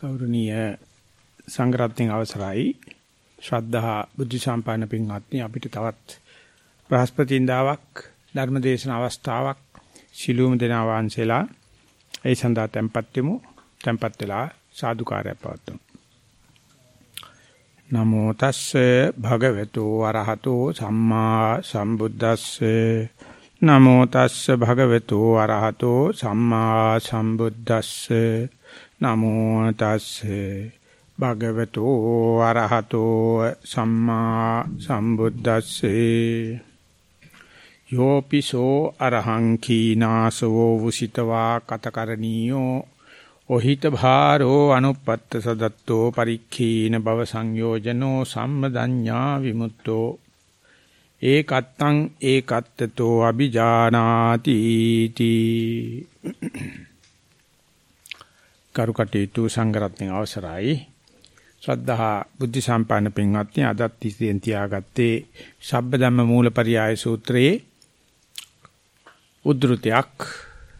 ගෞරවනීය සංග්‍රහයෙන් අවසරයි. ශ්‍රද්ධා බුද්ධ සම්පන්න පින්වත්නි අපිට තවත් බ්‍රහස්පතින්දාවක් ධර්මදේශන අවස්ථාවක් ශිලූම දෙනා වහන්සේලා ඒ සඳහා tempත් වෙමු. tempත් වෙලා සාදුකාරය පවත්වමු. නමෝ තස්සේ භගවතු වරහතෝ සම්මා සම්බුද්දස්සේ නමෝ තස්ස භගවතු අරහතෝ සම්මා සම්බුද්දස්ස. නමෝ තස්ස භගවතු අරහතෝ සම්මා සම්බුද්දස්සේ. යෝපිසෝ අරහං කීනාසෝ වුසිතවා කතකරණීයෝ. ඔහිත භාරෝ අනුපත්ත සදත්තෝ පරික්ඛීන භව සංයෝජනෝ සම්මදඤ්ඤා විමුක්තෝ. ඒකත්තං ඒකත්තතෝ අ비ජානාති තී. කරුකටේතු සංගරත්න අවසරයි. ශ්‍රද්ධා බුද්ධ සම්පන්න පින්වත්නි අදත් ඉතින් තියාගත්තේ සබ්බ ධම්ම මූලපරියාය සූත්‍රයේ උද්ෘතයක්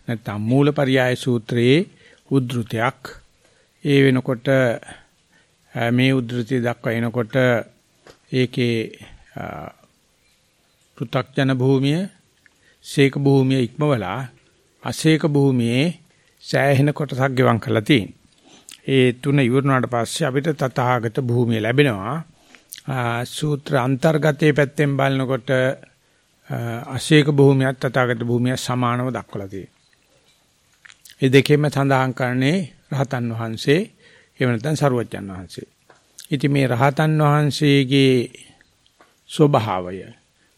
නැත්නම් මූලපරියාය සූත්‍රයේ උද්ෘතයක් ඒ වෙනකොට මේ උද්ෘතිය දක්වා එනකොට ඒකේ පෘ탁ජන භූමිය, සීක භූමිය ඉක්මවලා අසීක භූමියේ සෑහෙන කොටසක් ගෙවම් කරලා තියෙනවා. ඒ තුන ඉවරනාට පස්සේ අපිට තථාගත භූමිය ලැබෙනවා. සූත්‍ර අන්තර්ගතයේ පැත්තෙන් බලනකොට අශේක භූමියත් තථාගත භූමිය සමානව දක්වලා තියෙනවා. ඒ දෙකෙන්ම සඳහන් කරන්නේ රහතන් වහන්සේ එහෙම නැත්නම් සරුවච්චන් වහන්සේ. ඉතින් මේ රහතන් වහන්සේගේ ස්වභාවය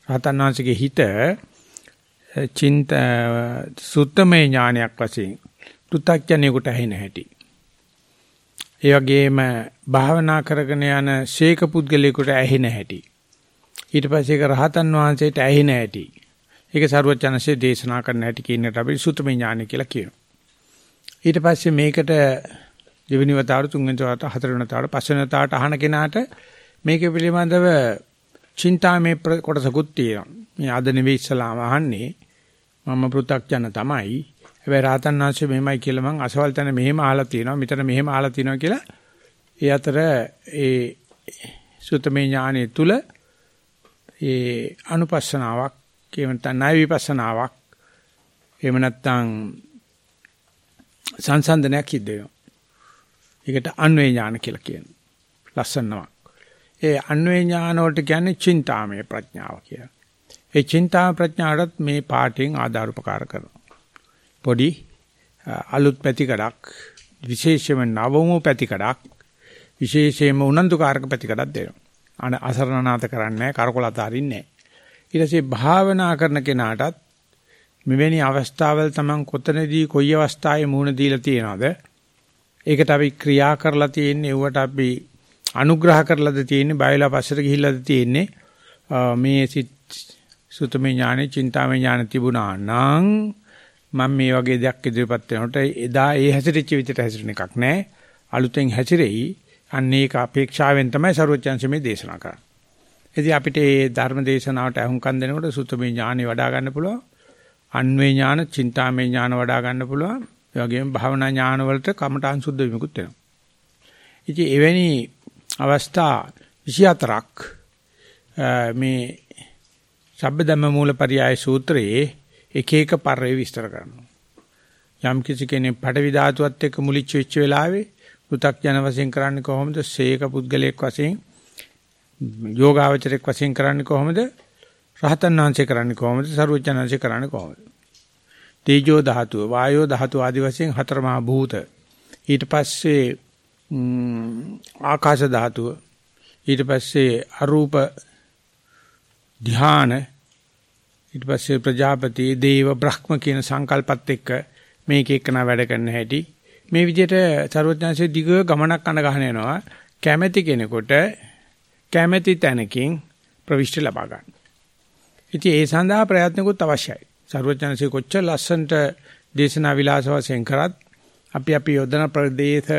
රහතන් වහන්සේගේ හිත චින්ත සුත්තමේ ඥානයක් වශයෙන් පෘථග්ජනෙකුට ඇහෙන හැටි. ඒ වගේම භාවනා කරගෙන යන ශේක පුද්ගලයෙකුට ඇහෙන හැටි. ඊට පස්සේ ඒක රහතන් වහන්සේට ඇහෙන හැටි. ඒක සරුවචනසේ දේශනා කරන හැටි කියනට අපි සුත්තමේ ඥානය කියලා කියනවා. ඊට පස්සේ මේකට දෙවෙනි වතාවට තුන්වෙනි වතාවට හතරවෙනි වතාවට පස්වෙනි වතාවට අහන කෙනාට මේක පිළිබඳව චින්තාමේ කොටසකුත් තියෙනවා. මේ අද නෙවෙයි ඉස්සලාම අහන්නේ මම පෘ탁ජන තමයි. හැබැයි රාතන් වහන්සේ මෙහෙමයි කියලා මං අසවල් තැන මෙහෙම අහලා තියෙනවා. මෙතන මෙහෙම අහලා තියෙනවා කියලා ඒ අතර ඒ සුතමේ ඥානෙ තුල ඒ අනුපස්සනාවක් එහෙම නැත්නම් ණය විපස්සනාවක් එහෙම නැත්නම් සංසන්දනයක් සිද්ධ වෙනවා. ඒකට අන්වේ ඥාන කියලා කියනවා. ලස්සනවක්. ඒ අන්වේ ඥාන වලට කියන්නේ චින්තාමය ප්‍රඥාව කියලා. ඒ චින්තාම ප්‍රඥාවටත් මේ පාඩයෙන් ආධාර උපකාර කරනවා. පොඩි අලුත් පැතිකඩක් විශේෂයෙන්ම නවම පැතිකඩක් විශේෂයෙන්ම උනන්දුකාරක පැතිකඩක් දෙනවා. අන අසරණනාත කරන්නේ කරකොල අතාරින්නේ ඊට පස්සේ භාවනා කරන කෙනාටත් මෙවැනි අවස්ථාවල තමන් කොතනදී කොයි අවස්ථාවේ මුහුණ දීලා තියනවද ඒකට අපි ක්‍රියා කරලා තියෙන්නේ ඒවට අපි අනුග්‍රහ කරලාද තියෙන්නේ බයලා පස්සට ගිහිල්ලාද තියෙන්නේ. මේ සුතමේ ඥානෙ චින්තාමේ ඥාන තිබුණා නම් මම මේ වගේ දෙයක් ඉදිරියපත් වෙනකොට එදා ඒ හැසිරෙච්ච විදිහට හැසිරෙන එකක් නැහැ අලුතෙන් හැසිරෙයි. අන්න ඒක අපේක්ෂාවෙන් තමයි ਸਰවඥාන්ස මේ දේශනා කරන්නේ. ඉතින් අපිට මේ ධර්ම දේශනාවට අහුම්කම් දෙනකොට සුතමේ ඥානෙ වඩා ගන්න පුළුවන්. අන්වේ ඥාන චින්තාමේ ඥාන වඩා ගන්න පුළුවන්. ඒ වගේම භාවනා ඥාන වලට කමඨාන් සුද්ධ විමුක්ත වෙනවා. ඉතින් එවැනි අවස්ථා 24ක් මේ සබ්බදම්ම මූලපරියාය සූත්‍රයේ එක එක පරේ විස්තර කරනවා. යම් කිසි කෙනෙක් පඩවි ධාතුවත් එක්ක මුලිච්ච වෙච්ච වෙලාවේ පෘ탁ජන වශයෙන් කරන්නේ කොහොමද? සේක පුද්ගලයෙක් වශයෙන් යෝගාවචරයක් වශයෙන් කරන්නේ කොහොමද? රහතන් වහන්සේ කරන්නේ කොහොමද? සරුවචනංශේ කරන්නේ කොහොමද? තේජෝ ධාතුව, වායෝ ධාතුව ආදි වශයෙන් හතර මහා භූත. ඊට පස්සේ ආකාශ ධාතුව ඊට පස්සේ අරූප ධාන ඊට පස්සේ ප්‍රජාපති දේව බ්‍රහ්ම කියන සංකල්පත් එක්ක මේක එක්කන වැඩ කරන්න හැටි මේ විදිහට ਸਰවඥාන්සේ දිග ගමනක් අඳ ගන්න යනවා කැමැති කෙනෙකුට කැමැති තැනකින් ප්‍රවිෂ්ටි ලබා ගන්න. ඉතින් ඒ සඳහා ප්‍රයත්නකුත් අවශ්‍යයි. ਸਰවඥාන්සේ කොච්චර ලස්සනට දේශනා විලාස වශයෙන් කරත් අපි අපි යොදන ප්‍රදේශ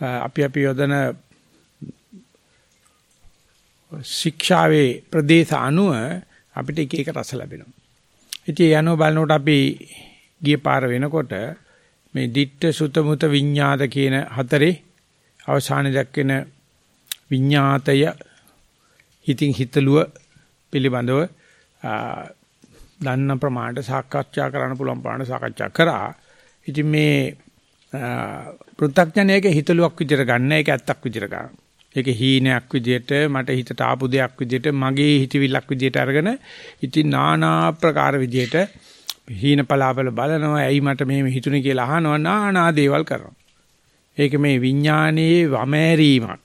අපි අපි යොදන ශික්ෂාවේ ප්‍රදේශ අනුව අපිට එක එක රස ලැබෙනවා. ඉතින් යනෝ බලනකොට අපි ගිය පාර වෙනකොට මේ ditta sutta muta විඤ්ඤාත කියන හතරේ අවසානයේ දක්වන විඤ්ඤාතය හිතින් හිතලුව පිළිබඳව දන්න ප්‍රමාණයට සාකච්ඡා කරන්න පුළුවන් ප්‍රමාණයට සාකච්ඡා කරා. ඉතින් මේ පෘථග්ජනයක හිතලුවක් විදිහට ගන්න ඒක ඇත්තක් විදිහට ගන්න. ඒක හීනයක් විදිහට මට හිතට ආපු දෙයක් විදිහට මගේ හිතවිල්ලක් විදිහට අරගෙන ඉතින් নানা ප්‍රකාර විදිහට හීන පලාපල බලනවා ඇයි මට මෙහෙම හිතුනේ කියලා අහනවා নানা දේවල් කරනවා. ඒක මේ විඥානයේ වමෑරීමක්.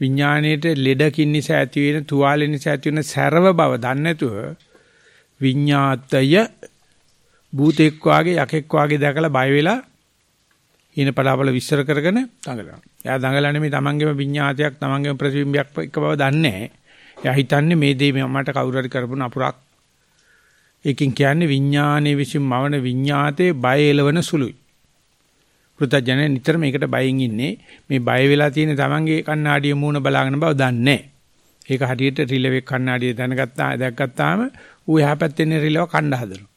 විඥාණයට ලෙඩකින් නිසා ඇති වෙන තුවාලෙ නිසා ඇති වෙන සැරව බව දන්නේ නැතුව විඤ්ඤාතය භූතෙක් වාගේ යකෙක් වාගේ දැකලා බය වෙලා හින පලාපල විශ්සර කරගෙන දඟලනවා. එයා දඟලන්නේ මේ තමන්ගේම විඤ්ඤාතයක් තමන්ගේම ප්‍රතිබිම්බයක් එක බව දන්නේ නැහැ. එයා හිතන්නේ මේ දේ මට කවුරු හරි කරපු නපුරක්. ඒකෙන් කියන්නේ විඤ්ඤාණය විසින් මවන විඤ්ඤාතේ බය එලවන සුළුයි. පෘථජන නිතර මේකට බයෙන් ඉන්නේ. මේ බය වෙලා තියෙන තමන්ගේ කණ්ණාඩිය මූණ බලාගෙන බව දන්නේ නැහැ. ඒක හරියට රිලෙවෙක් කණ්ණාඩිය දැනගත්තා දැක්ගත්තාම ඌ එහා පැත්තේ ඉන්න රිලෙව කණ්ඩ හදනවා.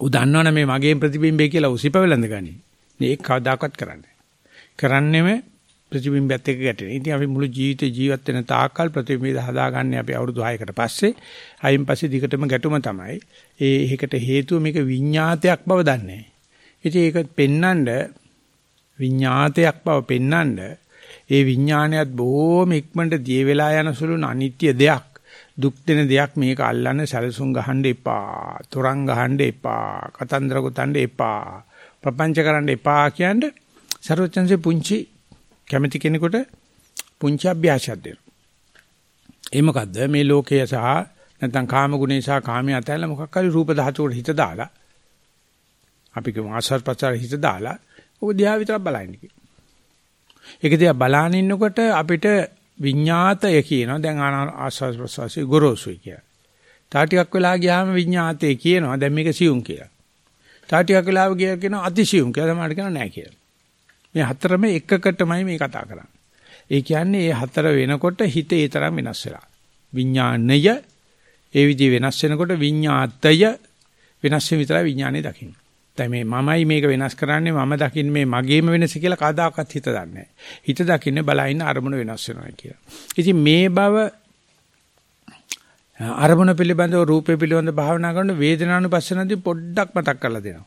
ඌ දන්නවනේ මේ මගේ ප්‍රතිබිම්බය කියලා උසිප වෙලඳ ගනි. ඒක කවදාකවත් කරන්නේ කරන්නේම ප්‍රතිබිම්බයත් එක්ක ගැටෙන. ඉතින් අපි මුළු ජීවිතේ ජීවත් වෙන තාක්කල් ප්‍රතිබිම්බය හදාගන්නේ අපි අවුරුදු 6කට පස්සේ. අයින් පස්සේ දිගටම ගැටුම තමයි. ඒ ඒකට හේතුව මේක විඤ්ඤාතයක් බව දන්නේ. ඉතින් ඒක පෙන්නඳ විඤ්ඤාතයක් බව පෙන්නඳ ඒ විඥානයත් බොහොම ඉක්මනට දිය වෙලා යන සුළු අනිත්‍ය දෙයක් දුක් දෙන දෙයක් මේක අල්ලන්න සැලසුම් ගහන්න එපා. තොරන් ගහන්න එපා. කතන්දර ගොතන්න එපා. ප්‍රපංච කරන්න එපා කියන්නේ සර්වචන්සේ පුංචි කැමැති කෙනෙකුට පුංචි අභ්‍යාසයක් දෙනවා. ඒ මොකද්ද මේ ලෝකය සහ නැත්නම් කාම ගුණේ සහ කාමයේ අතහැරලා මොකක් හරි රූප ධාතුවට හිත දාලා අපි කියමු ආසර් පචාර හිත දාලා ඔබ දිහා විතරක් බලන්න කිය. ඒක දිහා බලාන ඉන්නකොට අපිට විඤ්ඤාතය කියනවා දැන් ආස්වාස් ප්‍රසවාසී ගොරෝසුයි කියලා. තා ටිකක් වෙලා ගියාම විඤ්ඤාතය කියනවා දැන් මේක සියුම් කියලා. තා ටිකක් වෙලාව ගියා කියනවා අතිසියුම් කියලා තමයි කියනවා නෑ කියලා. මේ හතරම එකකටමයි මේ කතා කරන්නේ. ඒ කියන්නේ මේ හතර වෙනකොට හිත ඒ තරම් වෙනස් වෙලා. විඥාණය ඒ විදිහ වෙනස් වෙනකොට විඤ්ඤාතය වෙනස් වෙන විතරයි විඥානේ දකින්නේ. දැන් මේ මමයි මේක වෙනස් කරන්නේ මම දකින්නේ මේ මගේම වෙනස කියලා කවදාකවත් හිත දන්නේ හිත දකින්නේ බලයින්න අරමුණ වෙනස් වෙනවා කියලා. ඉතින් මේ බව අරමුණ පිළිබඳව රූපේ පිළිබඳව භාවනා කරන වේදනානුපස්සනදී පොඩ්ඩක් මතක් කරලා දෙනවා.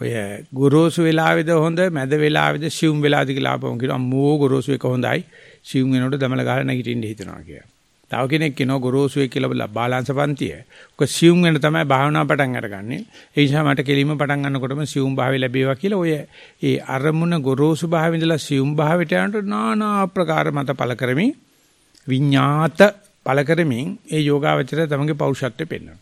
ඔය ගොරෝසු වෙලාවේද හොඳ මැද වෙලාවේද සියුම් වෙලාවද කියලා ආපම කියනවා අම්මෝ ගොරෝසු එක හොඳයි සියුම් වෙනකොට දමල ගහලා නැගිටින්න හිතනවා කියලා. තව කෙනෙක් කියනවා ගොරෝසුයි කියලා බාලාංශ පන්තිය. ඔක සියුම් වෙන තමයි භාවනා පටන් අරගන්නේ. ඒ නිසා මට කෙලින්ම පටන් ගන්නකොටම සියුම් භාවය ලැබේවා කියලා ඔය ඒ අරමුණ ගොරෝසු භාවය ඉඳලා සියුම් භාවයට යනකොට নানা ආකාර මත පළ කරමින් විඤ්ඤාත පළ කරමින් ඒ යෝගාවචරය තමගේ පෞරුෂත්වය පෙන්වනවා.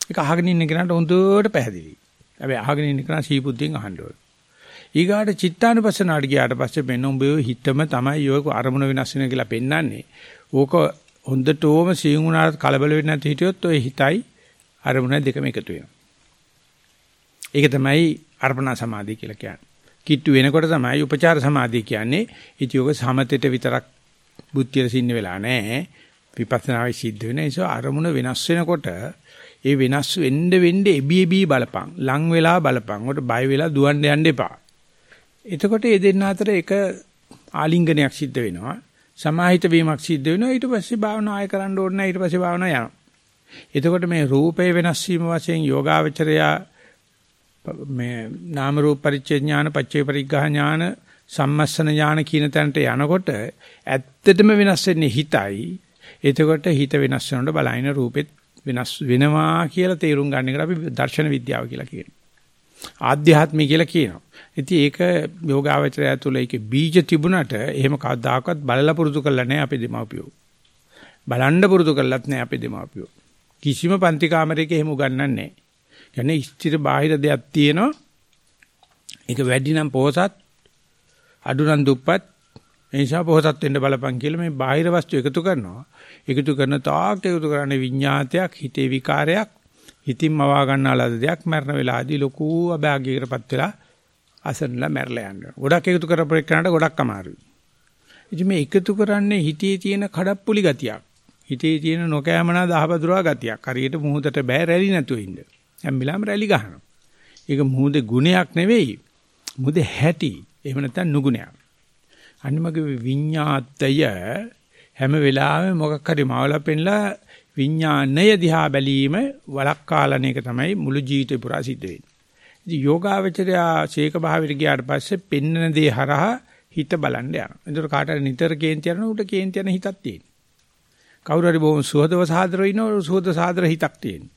ඒක අහගෙන ඉන්න කෙනාට හොඳට පැහැදිලි. හැබැයි අහගෙන ඉන්න කෙනා සීපුද්ධියෙන් අහන්න ඕනේ. ඊගාට චිත්තානුපස්සනාට ගියාට පස්සේ මෙන්න උඹේ හිතම තමයි යෝග අරමුණ වෙනස් වෙන කියලා පෙන්වන්නේ. ඕක හොඳටම සියුම් වුණාට කලබල වෙන්නේ නැති හිටියොත් ඔය හිතයි අරමුණ දෙකම එකතු වෙනවා. ඒක තමයි අර්පණා සමාධිය කියලා කියන්නේ. කිට්ටු වෙනකොට තමයි උපචාර සමාධිය කියන්නේ. ඉතියෝක සමතෙට විතරක් බුද්ධිය සින්න වෙලා නැහැ. විපස්සනාවේ සිද්ධ වෙන නිසා අරමුණ වෙනස් වෙනකොට ඒ වෙනස් වෙන්න වෙන්න එබි එබි බලපං. ලං වෙලා බලපං. උකට බය වෙලා දුවන්න යන්න එපා. එතකොට මේ දෙන්න අතර එක ආලිංගනයක් සිද්ධ වෙනවා. සමාහිත වීමක් සිද්ධ වෙනවා ඊට පස්සේ භාවනා ආය කරන්න ඕනේ නැහැ ඊට පස්සේ භාවනා යනවා. එතකොට මේ රූපේ වෙනස් වීම වශයෙන් යෝගාවචරයා මේ නාම රූප පරිච්ඡේ ඥාන පච්චේ පරිග්ඝා ඥාන සම්මස්සන ඥාන කියන තැනට යනකොට ඇත්තටම වෙනස් වෙන්නේ හිතයි. එතකොට හිත වෙනස් වෙනකොට බලයින රූපෙත් වෙනස් වෙනවා කියලා තේරුම් ගන්න එකට අපි දර්ශන විද්‍යාව කියලා කියනවා. ආධ්‍යාත්මය කියලා කියනවා. ඉතින් ඒක යෝගාවචරය තුළ ඒකේ බීජ තිබුණට එහෙම කවදාකවත් බලලා පුරුදු කරලා නැහැ අපේ දෙමාපියෝ. බලන්න පුරුදු කරලත් නැහැ අපේ දෙමාපියෝ. කිසිම පන්ති කාමරයක එහෙම උගන්වන්නේ නැහැ. කියන්නේ ස්ථිර බාහිර දෙයක් තියෙනවා. ඒක වැඩි නම් පොහසත් අඩු නම් දුප්පත් ඒ නිසා පොහසත් වෙන්න බලපන් කියලා මේ බාහිර වස්තු එකතු කරනවා. එකතු කරන තාක් එකතු කරන්නේ විඤ්ඤාතයක්, හිතේ විකාරයක්, හිතින් මවා ගන්නාලාද දෙයක් මරණ වෙලාදී ලොකු අභාග්‍යයකටපත් වෙලා අසන්නලා මැරලා යනවා. ගොඩක් එකතු කරපු එක්කනට ගොඩක් අමාරුයි. ඉතින් මේ එකතු කරන්නේ හිතේ තියෙන කඩප්පුලි ගතියක්. හිතේ තියෙන නොකෑමනා දහබදුරා ගතියක්. හරියට මුහුදට බෑ රැලි නැතුව ඉන්න. හැම්බිලාම රැලි ගහනවා. ඒක මුහුදේ ගුණයක් නෙවෙයි. මුහුදේ හැටි. එහෙම නැත්නම් නුගුණයක්. අනිමගේ විඤ්ඤාතය හැම වෙලාවෙම මොකක් හරි මවලා පෙන්ලා විඥාණය දිහා බැලීම වලක්කාලන එක තමයි මුළු ජීවිතේ පුරා සිද්ධ වෙන්නේ. ඉතින් යෝගාවචරය ශේක භාවයට ගියාට පස්සේ පෙන්නන දේ හරහා හිත බලන්න යනවා. ඒතර කාටට නිතර කේන්ති යන උට කේන්ති යන හිතක් තියෙනවා. කවුරු හරි බොහොම සුහදව සාදරව ඉන්නව සුහද සාදර හිතක් තියෙනවා.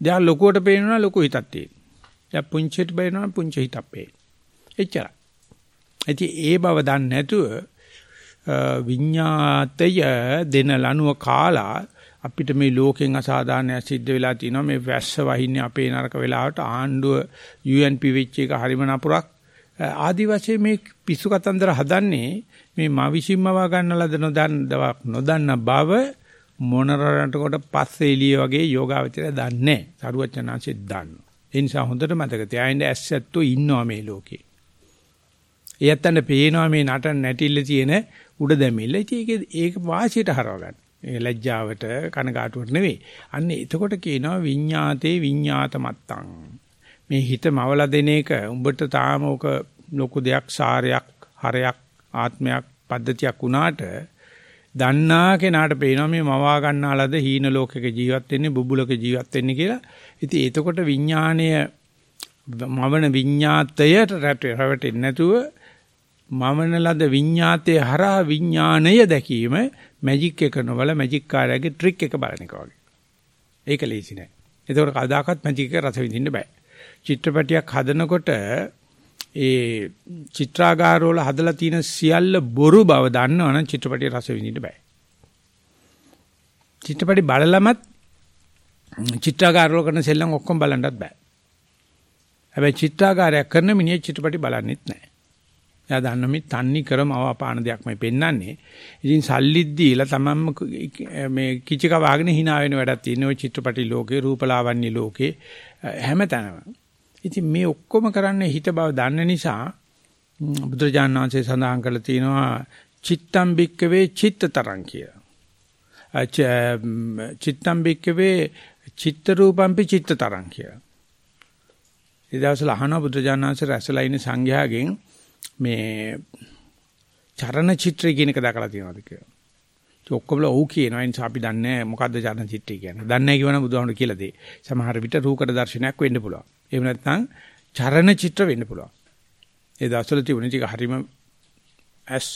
දැන් ලොකුවට පේනවා ලොකු හිතක් තියෙනවා. දැන් පුංචිට බේනවා පුංචි හිතක් පේනවා. එච්චරයි. ඉතින් ඒ බව දන්නේ නැතුව විඤ්ඤාතය දෙන ලනුව කාලා අපිට මේ ලෝකෙන් අසාධාරණයක් සිද්ධ වෙලා තිනවා. මේ වැස්ස වහින්නේ අපේ නරක වෙලාවට ආණ්ඩුව UNP වෙච්ච එක හරිම නපුරක්. ආදි වශයෙන් මේ පිස්සු කතන්දර හදන්නේ මේ මා විසින්ම වා ගන්න ලද නොදන්න දවක් නොදන්න බව මොනරරන්ට කොට පස්සේ එළිය වගේ යෝගාවචරය දන්නේ සරුවචනාංශෙත් දන්න ඒ නිසා හොඳට මතක තියාගන්න ඇස්සැත්තෝ ඉන්නවා මේ ලෝකේ. එයත්තන්ට පේනවා මේ නටන නැටිල්ල තියෙන උඩ දැමිල්ල. ඉතින් ඒක ඒක වාසියට හරව ගන්න. ඒ ලැජ්ජාවට කනගාටුවට නෙවෙයි. අන්න එතකොට කියනවා විඤ්ඤාතේ විඤ්ඤාත මත්තං. මේ හිත මවලා දෙන එක උඹට තාම ඔක ලොකු දෙයක් සාරයක් හරයක් ආත්මයක් පද්ධතියක් වුණාට දන්නා කෙනාට පේනවා මේ මවා ගන්නාලද හීන ලෝකයක ජීවත් වෙන්නේ බුබුලක ජීවත් වෙන්නේ කියලා. ඉතින් එතකොට විඥාණය මවන විඤ්ඤාතයට රැවටෙන්නේ නැතුව මමන ලද විඤ්ඤාතයේ හරහා විඥාණය දැකීම මැජික් එක නොවල මැජික් කාර්යයේ ට්‍රික් එක බලන එක වගේ. ඒක ලේසි නෑ. ඒකෝර කවදාකවත් මැජික් එක රස විඳින්න බෑ. චිත්‍රපටියක් හදනකොට ඒ චිත්‍රාගාර වල හදලා තියෙන සියල්ල බොරු බව දන්නවනම් චිත්‍රපටිය රස විඳින්න බෑ. චිත්‍රපටි බලලමත් චිත්‍රාගාර වල කරන සෙල්ලම් ඔක්කොම බලන්නත් බෑ. හැබැයි චිත්‍රාගාරයක් කරන මිනිහ චිත්‍රපටි බලන්නෙත් නෑ. එයා දන්න මේ තන්නි කරම අවපාන දෙයක්මයි පෙන්වන්නේ. ඉතින් සල්ලිත් දීලා තමන්ම මේ කිචික වාගෙන hina වෙන වැඩක් තියෙන ඔය චිත්‍රපටි ලෝකේ, රූපලාවන්‍ය ලෝකේ හැමතැනම. ඉතින් මේ ඔක්කොම කරන්නේ හිත බව දන්න නිසා බුදුරජාණන් වහන්සේ සඳහන් කරලා තියෙනවා චිත්තම් බික්කවේ චිත්තතරං කියලා. චිත්තම් බික්කවේ චිත්ත රූපම්පි චිත්තතරං කියලා. ඒ දවස්වල අහන බුදුරජාණන් වහන්සේ රැස්ලා ඉන්න සංඝයාගෙන් මේ චරණ චිත්‍රය කියන එක දැකලා තියෙනවද කියලා. ඒ ඔක්කොම ඔව් කියනවා. ඒ නිසා අපි දන්නේ මොකද්ද චරණ චිත්‍රය කියන්නේ. දන්නේ නැහැ කියවනම් බුදුහාමුදුරු කියලා දෙයි. සමහර විට රූකඩ දර්ශනයක් වෙන්න පුළුවන්. එහෙම නැත්නම් චරණ චිත්‍ර වෙන්න පුළුවන්. ඒ දවස්වල තිබුණ ටික හරීම ඇස්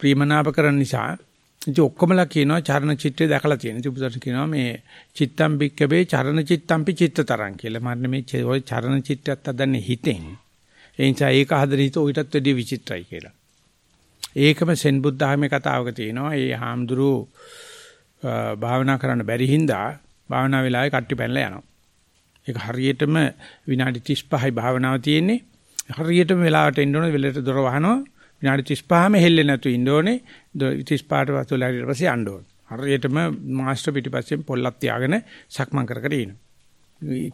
ප්‍රීමනාප කරන නිසා ඉතින් ඔක්කොමලා කියනවා චරණ චිත්‍රය දැකලා තියෙන. ඉතින් බුදුරජාණන් කියනවා මේ චිත්තම් බික්කබේ චරණ චිත්තම්පි චිත්තතරං කියලා. මරණ මේ චරණ චිත්‍රයත් අදන්නේ හිතෙන්. ඒ නිසා ඒක හදන හිත ඔయితත් වැඩිය විචිත්‍රයි කියලා. ඒකම සෙන් බුද්ධාමේ කතාවක තියෙනවා. ඒ හාමුදුරු භාවනා කරන්න බැරි හින්දා භාවනා වෙලාවේ කට්ටි පැනලා යනවා. ඒක හරියටම විනාඩි 35යි භාවනාව තියෙන්නේ. හරියටම වෙලාවට එන්න ඕනේ වෙලට දොර වහනවා. විනාඩි 35ම හෙල්ලෙන්නේ නැතු ඉන්න ඕනේ. 35ට වතුලා ඊට පස්සේ යන්න ඕනේ. හරියටම මාස්ටර් පිටිපස්සෙන් පොල්ලක් තියාගෙන සක්මන් කර කර ඉනවා.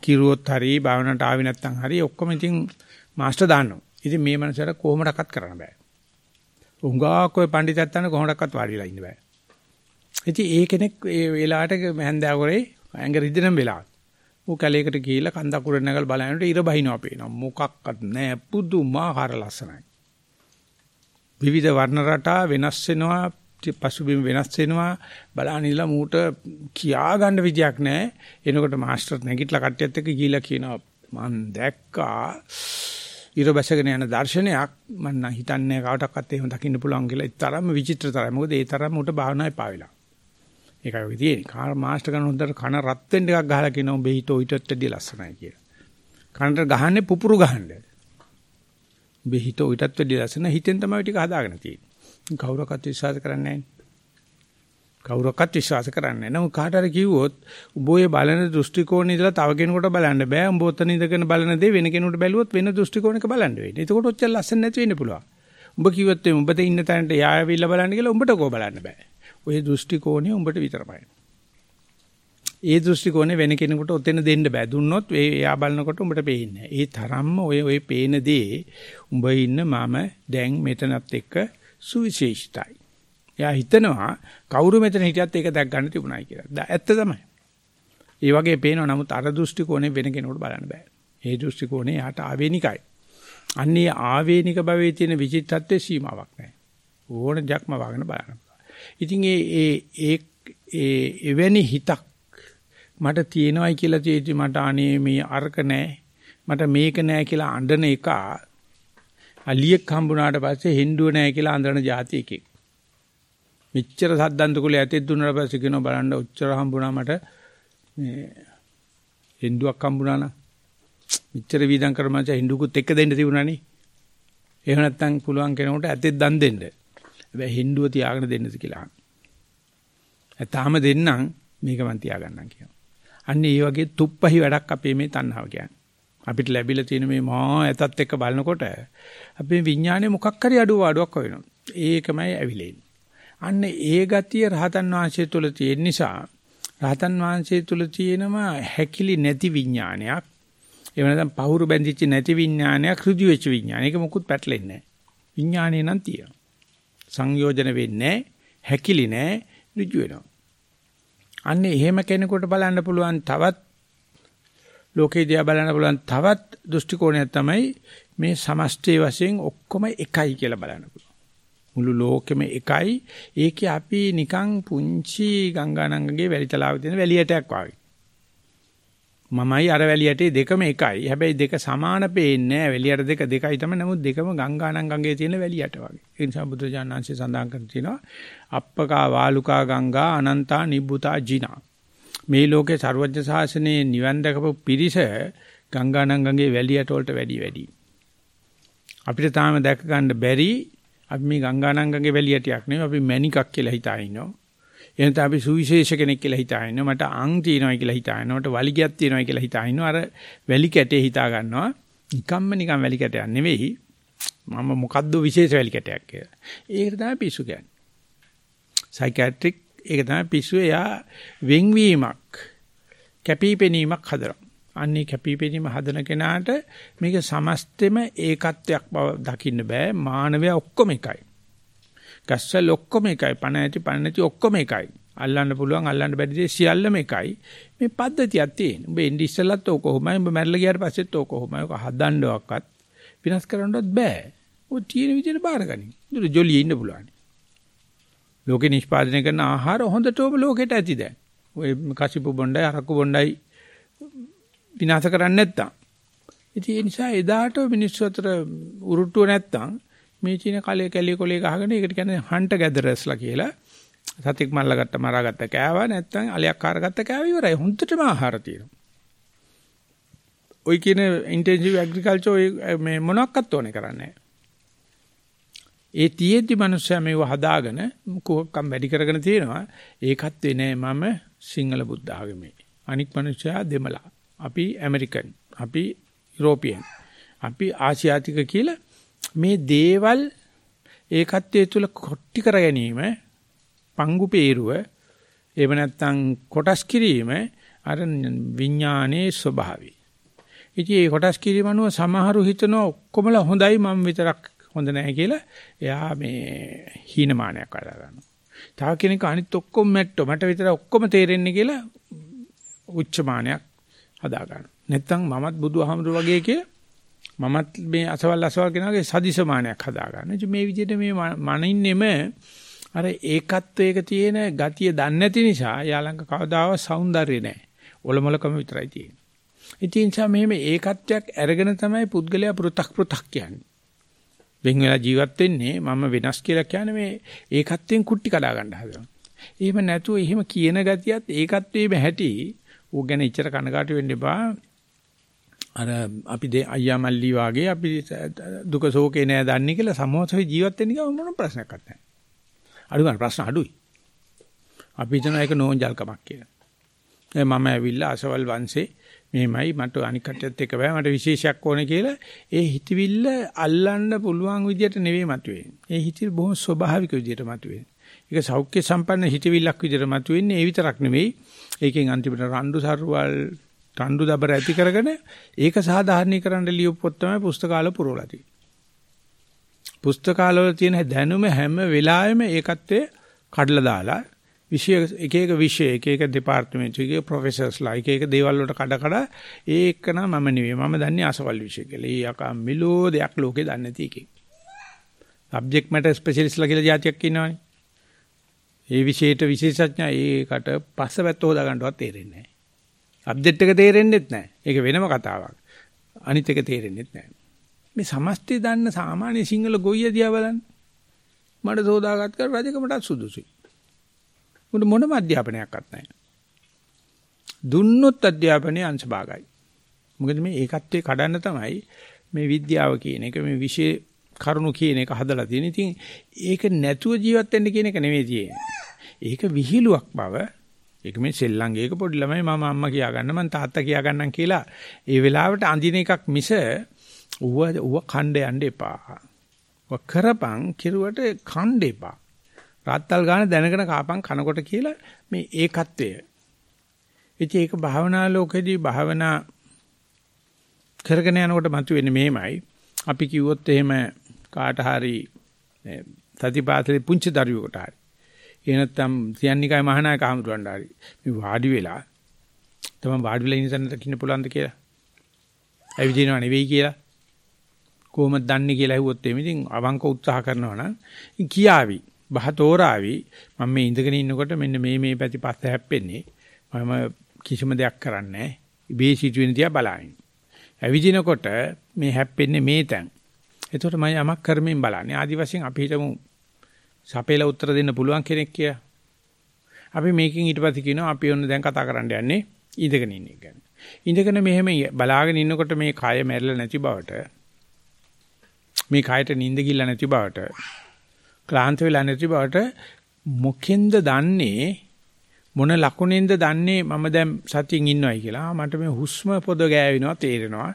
කිරුවොත් හරි භාවනාවට ආවේ නැත්නම් හරි ඔක්කොම ඉතින් මාස්ටර් දාන්නවා. ඉතින් මේ මනසට කොහොමඩක්වත් කරන්න බෑ. උංගාක් ඔය පඬිතත් තන කොහොමඩක්වත් වාඩිලා ඉන්න බෑ. ඉතින් ඒ කෙනෙක් ඒ වෙලාවට හැන්දෑ කරේ ඇඟ රිදෙන වෙලාව. ඌ කැලේකට ගිහිල්ලා කන්ද අකුර නැගල බලනකොට ඉර බහිනවා පේනවා. මොකක්වත් නැහැ පුදුමාකාර ලස්සනයි. විවිධ වර්ණ රටා වෙනස් වෙනවා පසුබිම් වෙනස් වෙනවා බලන්න ඉඳලා මූට කියා ගන්න විදියක් නැහැ. එනකොට මාස්ටර් නැගිටලා කට්ටියත් එක්ක ගිහිල්ලා කියනවා මං දැක්කා ඉර බැසගෙන යන දර්ශනයක් මම නම් හිතන්නේ කාටවත් එහෙම දකින්න පුළුවන් කියලා ඒ තරම්ම විචිත්‍ර තරයි. මොකද ඒ තරම්ම උට භාවනාවේ පාවිලා. ඒකයි ඔය තියෙන්නේ. කාර් මාස්ටර් කෙනා හොඳට කන රත් වෙන්න එකක් ගහලා කියනවා උඹ හිත ඔයිටත් වැඩිය ලස්සනයි කියලා. කනට ගහන්නේ පුපුරු ගහන්නේ. උඹ හිත ඔයිටත් වැඩිය ලස්සන හිතෙන් තමයි ටික හදාගෙන තියෙන්නේ. කවුරක්වත් විශ්වාස කරන්නේ නැහැ. කවුරක්වත් විශ්වාස කරන්නේ නැහැ. නමුත් කාට හරි කිව්වොත් උඹේ බලන දෘෂ්ටි කෝණේ ඉඳලා තව කෙනෙකුට බලන්න බෑ. උඹ ඔතන ඉඳගෙන බලන දේ වෙන කෙනෙකුට බැලුවොත් වෙන දෘෂ්ටි කෝණයක බලන්න වෙන්නේ. එතකොට ඔච්චර ලස්සන නැති වෙන්න පුළුවන්. උඹ කිව්වොත් මේ උඹට ඉන්න තැනට යාවිල්ල බලන්න කියලා උඹට කෝ බලන්න බෑ. ওই දෘෂ්ටි කෝණය උඹට විතරමයි. ඒ දෘෂ්ටි කෝණය වෙන කෙනෙකුට ඔතෙන් දෙන්න බෑ. දුන්නොත් ඒ එයා බලනකොට උඹට පේන්නේ ඒ තරම්ම ඔය ඔය පේන දේ උඹ ඉන්න මම දැන් මෙතනත් එක්ක සුවිශේෂිතයි. එයා හිතනවා කවුරු මෙතන හිටියත් ඒක දැක් ගන්න තිබුණායි කියලා. ඇත්ත තමයි. ඒ වගේ පේනවා නමුත් අර දෘෂ්ටි කෝණය වෙන කෙනෙකුට බලන්න බෑ. ඒ දෘෂ්ටි කෝණේ යාට ආවේනිකයි. අන්නේ ආවේනික භවයේ තියෙන විචිත්තත්වයේ සීමාවක් නැහැ. ඕන ජක්ම වගන බලන්න. ඉතින් ඒ ඒ ඒ එවැනි හිතක් මට තියෙනවයි කියලා තියෙදි මට අනේ මේ අරක නැහැ. මට මේක නැහැ කියලා අඬන එක අලියෙක් හම්බුනාට පස්සේ හෙන්දුව නැහැ කියලා අඬන જાති එකෙක්. මෙච්චර සද්දන්ත කුලේ ඇතෙත් දුන්නාට පස්සේ කියනවා බලන්න ඔච්චර හම්බුණා මට මේ හෙන්දුවක් හම්බුණා නම් මෙච්චර වීදම් කරමච හින්දුකුත් එක්ක දෙන්න තිබුණානේ. එහෙම නැත්නම් පුළුවන් කෙනෙකුට ඇතෙත් දන් දෙන්න. හැබැයි හින්දුව තියාගෙන දෙන්නද කියලා. ඇතාම දෙන්නම් මේක මන් තියාගන්නම් කියනවා. අන්න ඒ වගේ තුප්පහි වැඩක් අපේ මේ තණ්හාව කියන්නේ. අපිට ලැබිලා තියෙන මේ මහා ඇතත් එක්ක බලනකොට අපේ විඥානේ මොකක් හරි අඩුව අඩුවක් වෙනවා. ඒකමයි ඇවිලෙන්නේ. අන්න ඒ ගතිය රහතන් වහන්සේ තුල තියෙන නිසා රහතන් වහන්සේ තුල තියෙනවා හැකිලි නැති විඥානයක් එහෙම නැත්නම් පහුරු බැඳිච්ච නැති විඥානයක් ඍජු වෙච්ච විඥානයක මොකුත් පැටලෙන්නේ නැහැ. විඥානේ නම් තියෙනවා. සංයෝජන වෙන්නේ හැකිලි නැහැ ඍජු වෙනවා. අන්න එහෙම කෙනෙකුට බලන්න පුළුවන් තවත් ලෝකේ දිහා බලන්න පුළුවන් තවත් දෘෂ්ටි කෝණයක් තමයි මේ සමස්තයේ වශයෙන් ඔක්කොම එකයි කියලා බලන්න පුළුවන්. මුළු ලෝකෙම එකයි. ඒකේ අපි නිකන් පුංචි ගංගානංගගේ වැලිතලාවේ තියෙන වැලියටයක් වගේ. මමයි අර වැලියටේ දෙකම එකයි. හැබැයි දෙක සමාන පේන්නේ නැහැ. වැලියට දෙක දෙකයි තමයි. නමුත් දෙකම ගංගානම් ගඟේ තියෙන වැලියට වගේ. ඒ නිසා බුදුජානනාංශය සඳහන් කර තිනවා අප්පකා වාලුකා ගංගා අනන්තා නිබ්බුතා ජිනා. මේ ලෝකේ ਸਰවඥ ශාසනයේ නිවන් දැකපු පිරිස ගංගානම් ගඟේ වැලියට වලට වැඩි වැඩි. අපිට තාම දැක ගන්න බැරි අපි මේ ගංගානම් ගඟේ වැලියටයක් නෙවෙයි අපි මැණිකක් කියලා හිතා ඉන්නවා. එහෙනම් අපි සුවිශේෂ කෙනෙක් කියලා හිතා ඉන්නවා. මට අං තියෙනවා කියලා හිතා ඉන්නවා. මට වලිගයක් තියෙනවා කියලා හිතා ඉන්නවා. අර වැලි කැටේ හිතා ගන්නවා. නිකම්ම නිකම් වැලි කැටයක් නෙවෙයි. මම මොකද්ද විශේෂ වැලි කැටයක් කියලා. ඒකට තමයි පිස්සු කියන්නේ. සයිකියාට්‍රික් ඒක තමයි පිස්සු එයා වෙන්වීමක් කැපිපෙනීමක් හදනවා. අන්නේ කැපිපෙනීම හදන කෙනාට මේක සමස්තෙම ඒකත්වයක් බව දකින්න බෑ. මානවයා ඔක්කොම එකයි. ගස්වල ඔක්කොම එකයි. පණ ඇති පණ නැති ඔක්කොම එකයි. අල්ලන්න පුළුවන් අල්ලන්න බැරි දේ සියල්ලම එකයි. මේ පද්ධතියක් තියෙන. ඔබ එන්නේ ඉස්සෙල්ලත් ඕක කොහොමයි. ඔබ මැරලා ගියාට පස්සෙත් ඕක කොහොමයි. ඔක හදන්නවක්වත් විනාශ කරන්නවත් බෑ. ඔය තියෙන විදිහට බාරගනි. දුර ජොලිය ඉන්න පුළුවන්. ලෝකේ නිෂ්පාදනය කරන ආහාර හොඳටම ලෝකෙට ඇති දැන්. ඔය කසිපු බොණ්ඩයි අරක්කු බොණ්ඩයි විනාශ කරන්නේ නැත්තම්. ඉතින් ඒ නිසා එදාට මිනිස්සු අතර උරුට්ටුව නැත්තම් මේ චීන කලේ කැලිය කොලේ ගහගෙන ඒකට කියන්නේ හන්ට ගැදරස්ලා කියලා. සතෙක් මල්ලා ගත්ත මරාගත්ත කෑවා නැත්නම් අලයක් කාරගත්ත කෑව ඉවරයි. හොඳටම ආහාර තියෙනවා. ওই කියන ඉන්ටෙන්සිව් ඇග්‍රිකල්චර් ඔය මේ මොනක්වත් ඕනේ කරන්නේ ඒ තියෙද්දි මිනිස්සයා මේව හදාගෙන කුහකම් වැඩි කරගෙන තියෙනවා. ඒකත් වෙන්නේ මම සිංහල බුද්ධ ආගමේ. අනික් මිනිස්සයා දෙමළ. අපි ඇමරිකන්. අපි යුරෝපියන්. අපි ආසියාතික කියලා මේ දේවල් ඒකත්වයේ තුල කොට්ටි කර ගැනීම පංගු peerුව එහෙම නැත්නම් කොටස් කිරීම අර විඥානයේ ස්වභාවය. ඉතින් ඒ කොටස් කිරීම අනුව සමහරු හිතනවා ඔක්කොමලා හොඳයි මම විතරක් හොඳ නැහැ කියලා එයා මේ හීනමානයක් වඩා ගන්නවා. තව කෙනෙක් අනිත් ඔක්කොම මැට්ටෝ මට විතර ඔක්කොම තේරෙන්නේ කියලා උච්චමානයක් හදා ගන්න. නැත්නම් මමත් බුදුහාමුදුර වගේ කේ මමත් මේ අසවල් අසවල් කෙනාගේ සදිසමානයක් හදා ගන්න. ඉතින් මේ විදිහට මේ මනින්නෙම අර ඒකත්වයක තියෙන ගතිය දන්නේ නැති නිසා යාලංක කවදාවත් సౌందර්ය නැහැ. ඔලොමලකම විතරයි තියෙන්නේ. ඉතින් නිසා මෙහෙම ඒකත්වයක් අරගෙන තමයි පුද්ගලයා පෘ탁 පෘ탁 කියන්නේ. වෙන් වෙලා ජීවත් වෙන්නේ මම වෙනස් කියලා කියන්නේ මේ ඒකත්වයෙන් කුට්ටි කඩා ගන්න හදනවා. එහෙම නැතුව එහෙම කියන ගතියත් ඒකත්වයේම හැටි ඌ ගැන ඉච්චර කනකාටු වෙන්න එපා. අර අපි අයියා මල්ලි වාගේ අපි දුක ශෝකේ නෑ දන්නේ කියලා සමෝසෙ ජීවත් වෙන්න ගියාම මොන ප්‍රශ්නයක් නැහැ. අඩු ගන්න ප්‍රශ්න අඩුයි. අපි හිතන එක නෝන්ජල්කමක් කියලා. ඒ මම ඇවිල්ලා අසවල් වංශේ මෙහෙමයි මට අනික් කට්ටියත් එක්ක බෑ මට විශේෂයක් ඕනේ කියලා ඒ හිතවිල්ල අල්ලන්න පුළුවන් විදියට නෙවෙයි මතුවෙන්නේ. ඒ හිතවිල්ල බොහොම ස්වභාවික විදියට මතුවෙන්නේ. ඒක සෞඛ්‍ය සම්පන්න හිතවිල්ලක් විදියට මතුවෙන්නේ ඒ විතරක් නෙවෙයි. ඒකෙන් අන්තිමට රණ්ඩු සරුවල් තණ්ඩු දබර ඇති කරගෙන ඒක සාධාරණීකරන්න ලියපු පොත් තමයි පුස්තකාල පුරවලා තියෙන්නේ. පුස්තකාලවල තියෙන දැනුම හැම වෙලාවෙම ඒකත්වයේ කඩලා දාලා විෂය එක එක විෂය එක එක දෙපාර්තමේන්තු එක එක ප්‍රොෆෙසර්ස්ලා එක එක දේවල් වලට කඩ කඩ ඒක නම් මම නෙවෙයි මම දන්නේ අසවල් විෂය කියලා. ඒ යකා මිලෝ දෙයක් ලෝකේ දන්නේ නැති එකේ. සබ්ජෙක්ට් මැටර් ස්පෙෂලිස්ට්ලා කියලා જાතියක් ඉන්නවනේ. ඒ විෂයට විශේෂඥා ඒකට පස්සපැත්ත හොදා ගන්නවත් තේරෙන්නේ නැහැ. සබ්ජෙක්ට් එක තේරෙන්නෙත් නැහැ. ඒක වෙනම කතාවක්. අනිත් එක තේරෙන්නෙත් නැහැ. මේ සමස්තය දන්න සාමාන්‍ය සිංහල ගොයිය දිහා බලන්න. මට සෝදාගත් කර රජකමටත් සුදුසුයි. උන්ට මොනම අධ්‍යාපනයක්වත් නැහැ. දුන්නොත් අධ්‍යාපනයේ අංශ භාගයි. මොකද මේ ඒකත්වයේ කඩන්න තමයි මේ විද්‍යාව කියන එක මේ විශේෂ කරුණු කියන එක හදලා තියෙන. ඉතින් ඒක නැතුව ජීවත් වෙන්න කියන එක නෙවෙයි තියෙන්නේ. ඒක විහිළුවක් බව ඒක මේ සෙල්ලංගේක පොඩි ළමයි මම අම්මා කියා ගන්න මං තාත්තා කියා ගන්නම් කියලා ඒ වෙලාවට අඳින එකක් මිස ඌව ඌව කණ්ඩ යන්න එපා. ඌව කරපන් කිරුවට කණ්ඩ එපා. රාත්තල් ගාන දැනගෙන කාපන් කනකොට කියලා මේ ඒකත්වය. ඉතින් ඒක භාවනා ලෝකෙදී භාවනා කරගෙන යනකොට මතුවෙන්නේ මෙහෙමයි. අපි කිව්වොත් එහෙම කාට හරි සතිපාසලේ පුංචි දරුවෙකුට හරි. එහෙ නැත්නම් සියන්නිකයි මහානායක හමුදුරන්ට හරි. මේ වාඩි වෙලා තමන් වාඩි වෙලා ඉන්න තැනට කින්න පුළන්ද කියලා? ඇවිදිනව නෙවෙයි කියලා? කොහොමද දන්නේ කියලා ඇහුවොත් එමේ ඉතින් අවංක උත්සාහ කරනවා නම් කියාවි බහතෝරාවි මම මේ ඉඳගෙන ඉන්නකොට මෙන්න මේ මේ පැති පස්ස හැප්පෙන්නේ. මම කිසිම දෙයක් කරන්නේ නැහැ. ඉබේ සිටින දිහා බලائیں ඇවිදිනකොට මේ හැප්පෙන්නේ මේ තැන්. එතකොට මම යමක් කරමින් බලන්නේ. ආදි වශයෙන් අපි හිතමු සපේලා උත්තර දෙන්න පුළුවන් කෙනෙක් කියලා. අපි මේකෙන් ඊට පස්සේ කියනවා අපි ඔන්න දැන් කතා කරන්න යන්නේ ඉඳගෙන ඉන්න එක ගැන. ඉඳගෙන මෙහෙම බලාගෙන ඉන්නකොට මේ කය මැරෙලා නැති බවට මේ කයට නිින්ද ගිල්ල නැති බවට ක්ලාන්ත වෙලා නැති බවට මොකෙන්ද දන්නේ මොන ලකුණෙන්ද දන්නේ මම දැන් සතියින් ඉන්නවයි කියලා. මට මේ හුස්ම පොද ගෑවෙනවා තේරෙනවා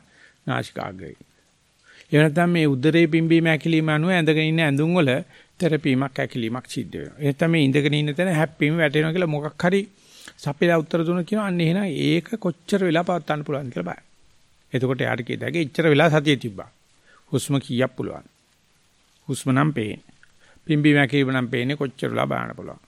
නාසිකාග්‍රේ. ඒ නැත්නම් මේ උදරේ පිම්බීම ඇකිලිම අනුව ඇඳගෙන ඉන්න ඇඳුම් වල තෙරපීමක් ඇකිලිමක් සිද්ධ වෙනවා. ඒ නැත්නම් මේ ඉඳගෙන ඉන්න තැන හැප්පීම වැටෙනවා කියලා මොකක් හරි සපේලා උත්තර දුන්න කියනවා අන්න එහෙනම් ඒක කොච්චර වෙලා පවත් ගන්න පුළුවන්ද කියලා බලන්න. එතකොට යාට කියදාගේ ඉච්චර වෙලා සතිය තිබ්බා. හුස්ම කීයක් පුළුවන්. හුස්ම නම් පේන්නේ. පිම්බි මැකීම නම් පේන්නේ කොච්චරලා බලන්න පුළුවන්.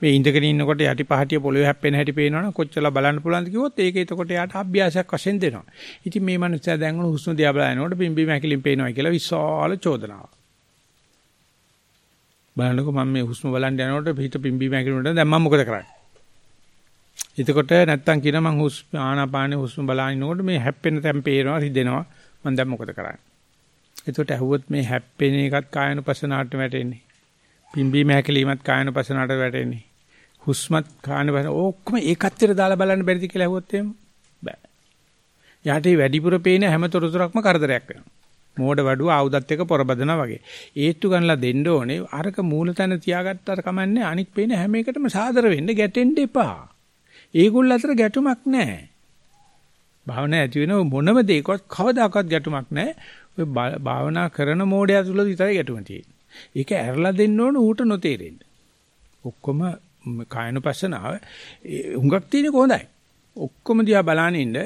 මේ ඉඳගෙන ඉන්නකොට යටි පහටිය පොළවේ හැප්පෙන හැටි පේනවනම් කොච්චරලා බලන්න පුළුවන්ද කිව්වොත් ඒක එතකොට යාට අභ්‍යාසයක් වශයෙන් දෙනවා. ඉතින් මේ මනුස්සයා දැන් උණු හුස්ම දිහා බලනකොට පිම්බි මැකිලින් පේනවා කියලා විශාල චෝදනාවක්. බලන්නකො මම මේ හුස්ම බලන්න යනකොට පිට පිම්බි මැකිලින් දැන් මම මොකද කරන්නේ? එතකොට නැත්තම් කියන මං හුස්ම ආනාපානේ හුස්ම බලනකොට මේ හැප්පෙන තැන් පේනවා රිදෙනවා මම දැන් මොකද කරන්නේ? එතකොට ඇහුවොත් මේ හැප්පෙන එකත් කායනුපසනාවට වැටෙන්නේ. පිම්බීම හැකලීමත් කායනුපසනාවට වැටෙන්නේ. හුස්මත් කායනුපසන ඔක්කොම ඒකත්තර දාලා බලන්න බැරිද කියලා ඇහුවොත් එහෙම බෑ. යාට වැඩිපුර පේන හැම තොරතුරක්ම කරදරයක් වෙනවා. මෝඩ වඩුව ආයුධත් එක්ක පොරබදනා වගේ. ඒත්තු ගන්නලා දෙන්න ඕනේ. අරක මූලතන තියාගත්තට කමන්නේ අනික් පේන හැම එකටම සාදර වෙන්න ගැටෙන්න එපා. ඒගොල්ල අතර ගැටුමක් නැහැ. භාවනා ඇති වෙන මොනම දෙයකවත් කවදාකවත් ගැටුමක් නැහැ. ඔය භාවනා කරන මෝඩයා තුල විතරයි ගැටුම තියෙන්නේ. ඒක ඇරලා දෙන්න ඕන ඌට නොතේරෙන්න. ඔක්කොම කායනුපස්සනාව හුඟක් තියෙන්නේ කොහොඳයි. ඔක්කොම දිහා බලන ඉන්න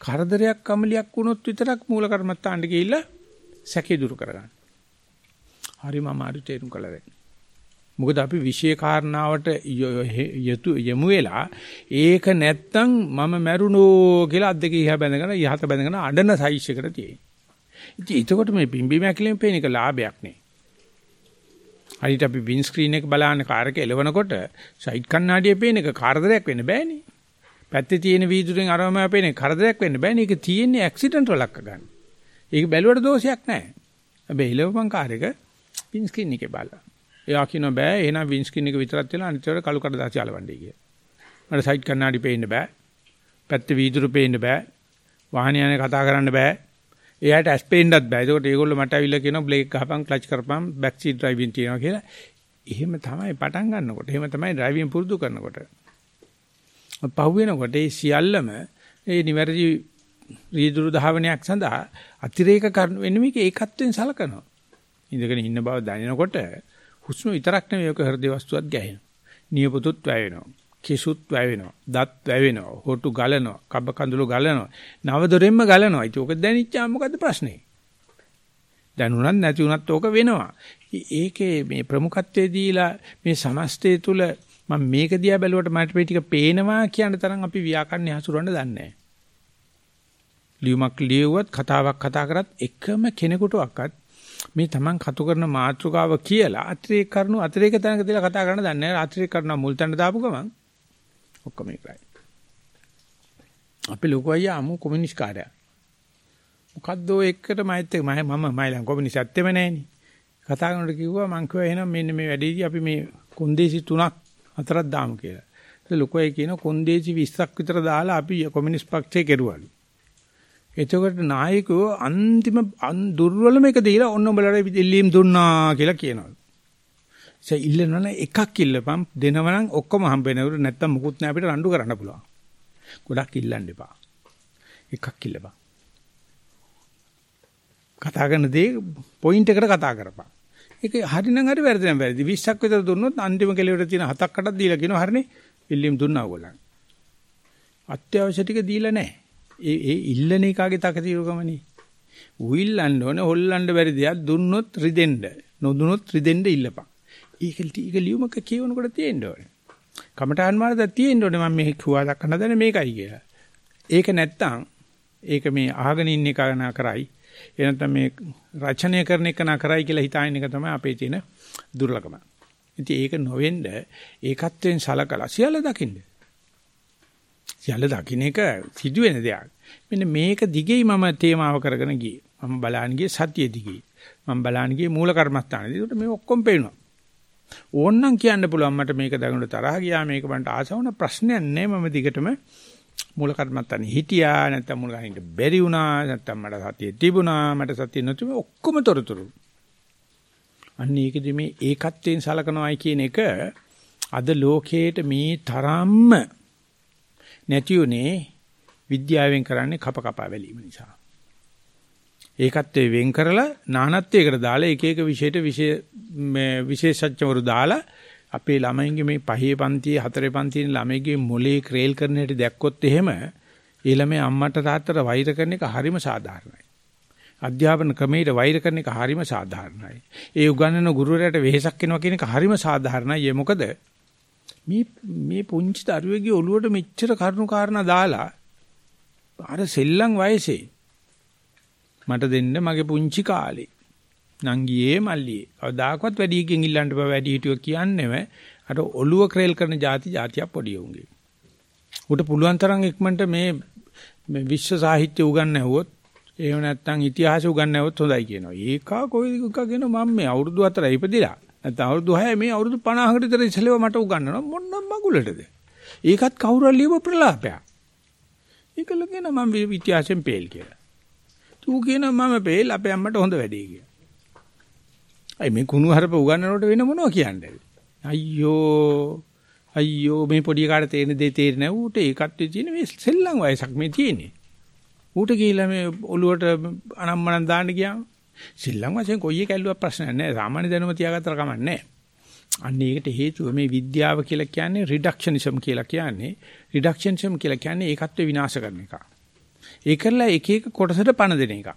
කරදරයක් කමලියක් වුණොත් විතරක් මූල කර්මත්තාන්ට ගිහිල්ලා සැකේ දුරු කරගන්න. හරිම අමාරු තේරුම් කළා දැන්. මොකද අපි විශේෂ කාරණාවට යමු වෙලා ඒක නැත්තම් මම මැරුණෝ කියලා අද්දක ඉහ බැඳගෙන යහත බැඳගෙන අඬන සයිස් එකට තියෙනවා. ඉතින් එතකොට මේ පිම්බීම ඇකිලිම පේන එක ලාභයක් නේ. හරියට අපි වින් ස්ක්‍රීන් එක බලන කාර් එක එලවනකොට සයිඩ් කණ්ණාඩියේ පේන එක කරදරයක් වෙන්න බෑනේ. පැත්තේ තියෙන වීදුරෙන් අරවම පේන එක කරදරයක් වෙන්න බෑනේ. ඒක තියෙන්නේ ඇක්සිඩන්ට් වලක් ගන්න. ඒක බැලුවට දෝෂයක් නැහැ. හැබැයි එලවපන් කාර් එක වින් ස්ක්‍රීන් එකේ බලලා. එයා කියනවා බෑ එහෙනම් වින් ස්ක්‍රීන් එක විතරක් තියලා අනිත් ඒවා කළු කඩදාසි අලවන්නේ කියලා. මට සයිඩ් කණ්ණාඩි පේන්න බෑ. පැත්තේ වීදුරු පේන්න බෑ. වාහන යන්නේ කතා කරන්න බෑ. එයාට ඇස් පේන්නත් බෑ. ඒකට ඒගොල්ලෝ මට අවිල්ල කියනවා බ්ලේක් ගහපන් ක්ලච් කරපන් බෑක් සීට් ඩ්‍රයිවිං තියනවා කියලා. එහෙම තමයි පටන් ගන්නකොට. එහෙම තමයි ඩ්‍රයිවිං පුරුදු කරනකොට. පහු වෙනකොට ඒ සියල්ලම ඒ නිවැරදි රීදුරු ධාවනයක් සඳහා අතිරේක කරන වෙන මේක ඒකත්වෙන් සලකනවා. ඉඳගෙන ඉන්න බව දැනෙනකොට හුස්ම විතරක් නෙවෙයි ඔක හෘද වස්තුවක් ගැහෙනවා. නියපොතුත් වැයෙනවා. කිසුත් වැවෙනවා. දත් වැවෙනවා. හොටු ගලනවා. කබ කඳුළු ගලනවා. නව දොරෙන්ම ගලනවා. ඒක ඔක දැනිච්චා මොකද්ද ප්‍රශ්නේ? දැනුණත් නැති වුණත් ඕක වෙනවා. ඒකේ මේ ප්‍රමුඛත්වයේ දීලා මේ සමස්තය තුල මම මේක දිහා බැලුවට මට මේ ටික පේනවා කියන තරම් අපි ව්‍යාකරණ හසුරවන්න දන්නේ නැහැ. ලියුමක් ලියුවත් කතාවක් කතා කරත් එකම කෙනෙකුටවත් මේ Taman කතු කරන මාතෘකාව කියලා අතිරේක කරනු අතිරේක තැනක තියලා කතා කරන්න දන්නේ නැහැ. අතිරේක කරන මුල් තැන දාපු ගමන් ඔක්කොම එකයි. අපි ලොකු අයියා අමු කොමියුනිස්ට් කාර්යය. මොකද්ද ඔය එකට මයිත් එක මම මම මයිලන් කොමියුනිස්ට් ඇත්තෙම නැහෙනි. කතා කරනකොට කිව්වා මං කිව්වා එහෙනම් මෙන්න මේ වැඩේදී අපි මේ කොන්දේසි තුනක් හතරක් දාමු කියලා. ඒ ලොකු අය කියන කොන්දේසි 20ක් විතර දාලා අපි කොමියුනිස්ට් පක්ෂේ කෙරුවලු. එතකොට නායකයෝ අන්තිම දුර්වලම එක දීලා ඔන්න උඹලට ඉල්ලීම් දුන්නා කියලා කියනවා. ඒ ඉල්ලනවන එකක් ඉල්ලපම් දෙනවනම් ඔක්කොම හම්බ වෙනවලු නැත්තම් මුකුත් නෑ අපිට රණ්ඩු කරන්න පුළුවන්. ගොඩක් ඉල්ලන්න එපා. එකක් ඉල්ලපන්. කතා කරන දේ පොයින්ට් එකට කතා කරපන්. ඒක හරිනම් හරි වැරදි නම් වැරදි. 20ක් විතර දුන්නොත් අන්තිම කෙලවරට තියෙන හතක් අටක් දීලා කියනවා හරිනේ. ඉල්ලීම් දුන්නා ඔයගොල්ලන්. අත්‍යවශ්‍ය ටික දීලා නැහැ. ඒ ඒ ඉල්ලන එකාගේ තකතිරුකමනේ. උইල්ලන්න ඕනේ හොල්ලන්න බැරි දෙයක් දුන්නොත් රිදෙන්න. නොදුනොත් රිදෙන්න ඉල්ලපන්. ඒක ටික ලියුමක කියවනකොට තියෙන්න ඕනේ. කමඨාන් මාර්ගය තියෙන්න ඕනේ මම මේ කිව්වා දක්වන්න දන්නේ මේකයි කියලා. ඒක නැත්තම් ඒක මේ අහගෙන ඉන්න එක නා කරයි. ඒ නැත්තම් මේ රචනය කරන එක නා කරයි කියලා හිතාගෙන එක තමයි අපේ තියෙන දුර්ලභම. ඉතින් ඒක නොවෙන්න ඒකත්වෙන් සලකලා සියල්ල දකින්න. සියල්ල දකින්න එක සිදුවෙන දෙයක්. මෙන්න මේක දිගේ මම තේමාව කරගෙන ගියේ. මම බලන්න ගියේ සතිය දිගේ. මම බලන්න ගියේ මූල කර්මස්ථානදී. ඒකට මේ ඔක්කොම පේනවා. ඕන්නම් කියන්න පුළුවන් මට මේක දඟුන තරහ ගියා මේක මන්ට ආසවන ප්‍රශ්නයක් නෑ මම දිගටම. මූල කර්මත්තන් හිටියා නැත්තම් මූල කර්මින්ට බැරි වුණා නැත්තම් මට සතිය තිබුණා මට සතිය නැතුව ඔක්කොම තොරතුරු. අන්න ඒකෙදි මේ ඒකත්වයෙන් සලකනවායි කියන එක අද ලෝකයේට මේ තරම්ම නැති උනේ විද්‍යාවෙන් කරන්නේ කප කපා වැලීම නිසා. ඒකත්වයේ වෙන් කරලා නානත්වයකට දාලා එක එක විෂයට විශේෂඥවරු දාලා අපේ ළමයින්ගේ මේ පහේ පන්තියේ හතරේ පන්තියේ ළමයිගේ මොලේ ක්‍රේල් කරන හැටි දැක්කොත් එහෙම ඒ ළමයි අම්මට තාත්තට වෛර කරන එක හරිම සාධාරණයි. අධ්‍යාපන ක්‍රමයට වෛර කරන එක හරිම සාධාරණයි. ඒ උගන්වන ගුරුවරයාට වෙහෙසක් වෙනවා කියන එක හරිම සාධාරණයි. ඒ මොකද මේ මේ පුංචි දරුවෙගේ ඔළුවට මෙච්චර කරුණු කාරණා දාලා අර සෙල්ලම් වයසේ මට දෙන්න මගේ පුංචි කාලේ නංගියේ මල්ලියේ කවදාකවත් වැඩියකින් ඉල්ලන්න බෑ වැඩි හිටියෝ කියන්නේම අර ඔළුව ක්‍රේල් කරන જાති જાතියක් පොඩි උන්ගේ. උට පුළුවන් තරම් ඉක්මනට මේ මේ විශ්ව සාහිත්‍ය උගන්වුවොත් එහෙම නැත්නම් ඉතිහාස උගන්වුවොත් හොඳයි කියනවා. ඒකා කොයි එකක් කියන මම මේ අවුරුදු 4 ඉපදිලා නැත්නම් අවුරුදු 6 මේ අවුරුදු 50කට විතර ඉස්සෙල්ලා මට උගන්වනවා මොන්නම් මගුලටද. ඒකත් කවුරු හරි ලියව ප්‍රලාපයක්. ඒකල කියන මම ඉතිහාසයෙන් පේල් කියලා. ඌ කියනවා මම පෙල් අපේ අම්මට හොඳ වැඩේ කියලා. අයි මේ කුණු හරප උගන්නනකොට වෙන මොනව කියන්නේ? අයියෝ අයියෝ මේ පොඩි කාට තේරෙන දේ තේරෙන්නේ නැහැ. ඌට ඒකත් තියෙන මේ සෙල්ලම් වයසක් මේ තියෙන්නේ. ඌට ගිහිල්ලා මේ ඔලුවට අනම්මනම් දාන්න ගියාම සෙල්ලම් වශයෙන් කොයි එක ඇල්ලුවා ප්‍රශ්නයක් නැහැ. සාමාන්‍ය දැනුම තියාගත්තට කමක් නැහැ. අන්න ඒකට හේතුව මේ විද්‍යාව කියලා කියන්නේ රිඩක්ෂනිසම් කියලා කියන්නේ රිඩක්ෂනිසම් කියලා කියන්නේ ඒකත්ව විනාශ කරන එක. ඒ කරලා එක එක කොටසට පණ දෙන එක.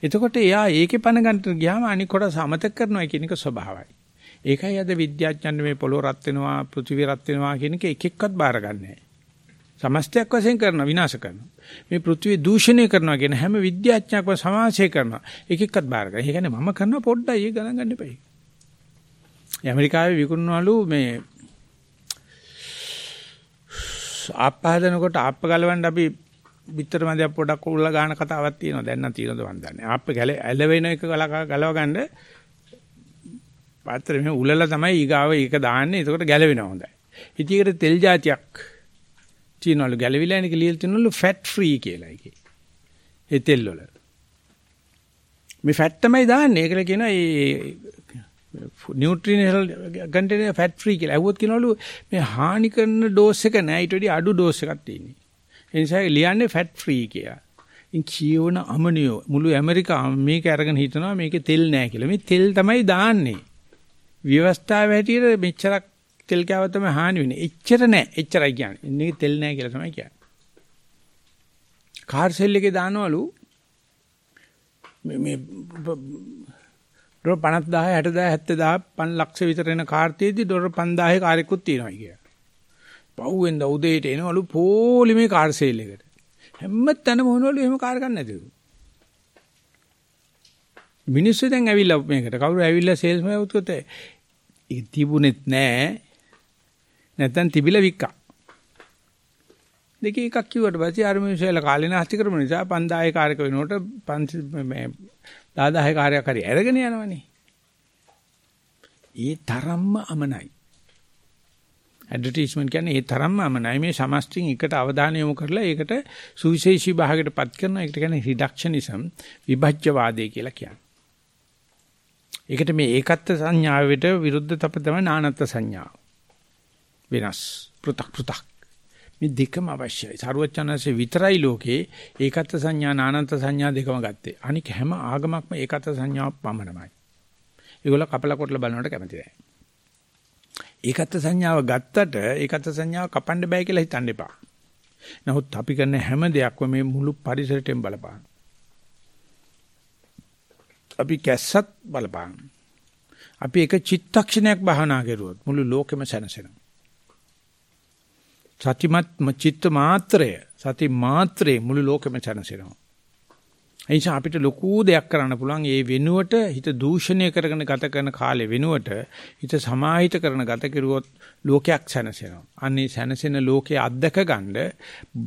එතකොට එයා ඒකේ පණ ගන්නට ගියාම අනික කොටස අමතක කරනවා කියන එක ස්වභාවයි. ඒකයි අද විද්‍යාඥයන් මේ පොළොව රත් වෙනවා පෘථිවිය රත් වෙනවා කියන එක එක එක්කත් බාරගන්නේ නැහැ. සමස්තයක් වශයෙන් කරන විනාශ කරනවා. මේ පෘථිවිය දූෂණය කරනවා කියන හැම විද්‍යාඥයෙක්ම සමාජය කරනවා. එක එක්කත් බාර ගන්න. ඒ කියන්නේ මම කරනවා පොඩ්ඩයි ඒ ගණන් ගන්න එපා. ඇමරිකාවේ විකුණනවලු මේ ආප්පහදනකොට ආප්ප ගලවන්න අපි පිටර මැද පොඩක් උල්ල ගන්න කතාවක් තියෙනවා. දැන් නම් තියෙනවද මන් දන්නේ. ආප්ප ගැල ඇලවෙන එක ගලව ගන්න පාත්‍රෙ මෙහෙ උලලා තමයි ඊගාව ඒක දාන්නේ. එතකොට ගැලවෙනවා හොඳයි. ඉතින් ඒකට තෙල් జాතියක් තියෙනවලු ගැලවිලා එනක ලියලා තියෙනවලු ෆැට් ෆ්‍රී කියලා එකේ. ඒ තෙල් වල. මේ ෆැට් තමයි දාන්නේ. ඒකල කියනවා මේ නියුට්‍රිනල් කන්ටේනර් ෆැට් ෆ්‍රී කියලා. අහුවොත් කියනවලු මේ හානි කරන ඩෝස් එක නෑ ඊට වඩා අඩු ඩෝස් එකක් තියෙන්නේ. ඒ නිසා ලියන්නේ ෆැට් ෆ්‍රී කියලා. ඉන් කියවන අමනියෝ මුළු ඇමරිකාවම මේක අරගෙන හිතනවා මේකේ තෙල් නැහැ කියලා. මේ තෙල් තමයි දාන්නේ. ව්‍යවස්ථාව හැටියට මෙච්චරක් තෙල් කෑව තමයි හානි වෙන්නේ. එච්චර නැහැ. එච්චරයි කියන්නේ. ඉන්නේ තෙල් නැහැ කියලා තමයි කියන්නේ. කාර් සෙල් එකේ දානවලු මේ මේ ඩොලර් 50000 60000 70000 5 ලක්ෂ විතර එන කාර්තියේදී ඩොලර් 5000 කාර්යකුත් තියෙනවා කියලා. පහුවෙන්ද උදේට එනවලු පොලිමේ කාර් සේල් එකට. හැම තැනම මොනවලු එහෙම කාර් ගන්න නැතිලු. මිනිස්සු දැන් ඇවිල්ලා මේකට කවුරු ඇවිල්ලා සේල්ස් මෑන් උත්කොත් ඒක තිබුණෙත් නෑ. නැත්තම් තිබිලා වික්කා. දෙකේ එකක් කිව්වට පස්සේ අර මිනිස්සුලා කාලේ නැස්ති කරපු නිසා 5000 කාර්යක වෙනකොට මේ 10000 කාර්යයක් හරි අරගෙන යනවනේ. ඒ තරම්ම අමනයි. ඇඩ්වර්ටයිස්මන්ට් කියන්නේ ඒ තරම්ම අමනයි මේ සමස්තින් එකට අවධානය යොමු කරලා ඒකට සුවිශේෂී භාගයකට පත් කරන එකට කියන්නේ රිඩක්ෂනිසම් විභජ්‍යවාදය කියලා කියන්නේ. ඒකට මේ ඒකත්ව සංඥාවට විරුද්ධ තප තමයි නානත්ව සංඥාව. වෙනස් පෘ탁 පෘ탁 මේ දෙකම අවශ්‍යයි. සරුවචනanse විතරයි ලෝකේ ඒකත්ව සංඥා නානත්ව සංඥා දෙකම ගත්තේ. අනික හැම ආගමක්ම ඒකත්ව සංඥාවක් පමණමයි. ඒගොල්ල කපලා කොටලා බලනවට කැමති නැහැ. ඒකත්ව සංඥාව ගත්තට ඒකත්ව සංඥාව කපන්න බෑ කියලා හිතන්න එපා. නමුත් අපි කරන හැම දෙයක්ම මේ මුළු පරිසරයෙන් බලපාන. අපි කැස්සත් බලපාන. අපි එක චිත්තක්ෂණයක් භාවනා කරුවොත් මුළු ලෝකෙම සැනසෙනවා. සතිමත් චිත්ත මාත්‍රය සති මාත්‍රේ මුළු ලෝකෙම සැනසෙනවා. ඒ නිසා අපිට ලොකු දෙයක් කරන්න පුළුවන් ඒ වෙනුවට හිත දූෂණය කරගෙන ගත කරන කාලේ වෙනුවට හිත සමාහිත කරන ගත කෙරුවොත් ලෝකයක් සැනසෙනවා. අන්නේ සැනසෙන ලෝකයේ අත්දක ගන්න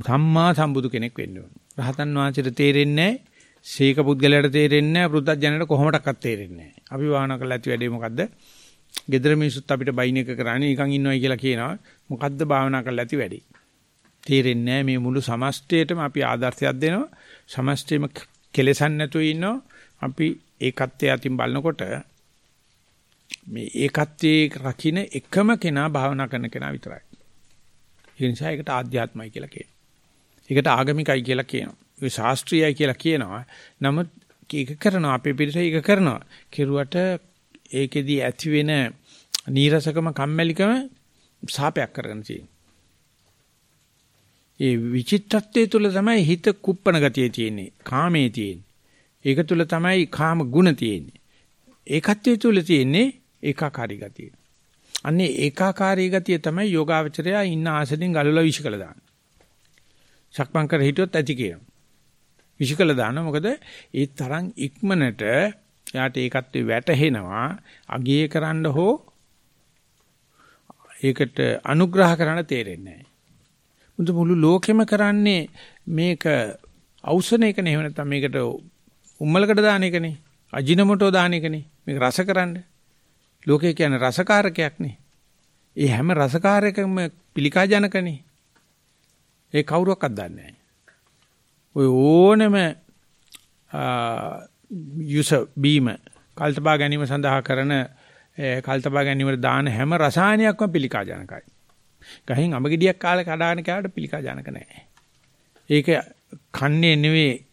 සම්මා සම්බුදු කෙනෙක් වෙන්න ඕන. රහතන් වහන්සේට තේරෙන්නේ නැහැ. සීක පුද්ගලයාට තේරෙන්නේ නැහැ. වෘද්ධජනයට කොහොමඩක්වත් තේරෙන්නේ නැහැ. අපි වාහන කරලා ඇති වැඩේ මොකද්ද? gedara මිනිස්සුත් අපිට බයින් එක කරන්නේ නිකන් ඉන්නවයි කියලා කියනවා. මොකද්ද භාවනා කරලා ඇති වැඩි. තේරෙන්නේ මේ මුළු සමස්තයටම අපි ආදර්ශයක් දෙනවා. සමස්තයම කෙලසන් නැතුව ඉන්නවා. අපි ඒකත්වයේ අතින් බලනකොට මේ ඒකත්වයේ රකින්න එකම කෙනා භාවනා කරන කෙනා විතරයි. ඒ නිසා ඒකට ආධ්‍යාත්මයි කියලා කියනවා. ඒකට ආගමිකයි කියලා කියනවා. ඒ ශාස්ත්‍රීයයි කියලා කියනවා. නමුත් ඒක කරනවා අපේ පිරිස ඒක කරනවා. කෙරුවට ඒකෙදි ඇති වෙන නීරසකම කම්මැලිකම සාපයක් කරගෙන තියෙනවා. ඒ විචිත්තත්වයේ තුල තමයි හිත කුප්පන ගතිය තියෙන්නේ. කාමයේ තියෙන්නේ. ඒක තුල තමයි කාම ගුණ තියෙන්නේ. ඒකත්වයේ තුල තියෙන්නේ ඒකාකාරී ගතිය. අන්නේ ඒකාකාරී ගතිය තමයි යෝගාවචරයා ඉන්න ආසනෙන් ගලවලා විශ්කල දාන. සක්මන් කර හිටියොත් ඇති කියනවා. විශ්කල දානවා මොකද ඒ තරම් ඉක්මනට එයාට ඒකත් වැටහෙනවා අගය කරන්න හෝ ඒකට අනුග්‍රහ කරන්න තේරෙන්නේ නැහැ. මුළු ලෝකෙම කරන්නේ මේක අවසන එක නෙවෙයි නැත්නම් මේකට උම්මලකට දාන එකනේ. අජිනමොටෝ දාන එකනේ. මේක රස කරන්න. ලෝකේ කියන්නේ රසකාරකයක් නේ. ඒ හැම රසකාරකම පිළිකා ජනකනේ. ඒ කවුරුවක්වත් දන්නේ නැහැ. ඔය ඕනෙම යුස බීම කල්තබා ගැනීම සඳහා කරන කල්තබා ගැනීමට දාන හැම රසායනයක්ම පිළිකා ජනකයි. ගහින් අමගෙඩියක් කාලේ කඩාගෙන කෑවට පිළිකා ජනක නැහැ. ඒක කන්නේ නෙවෙයි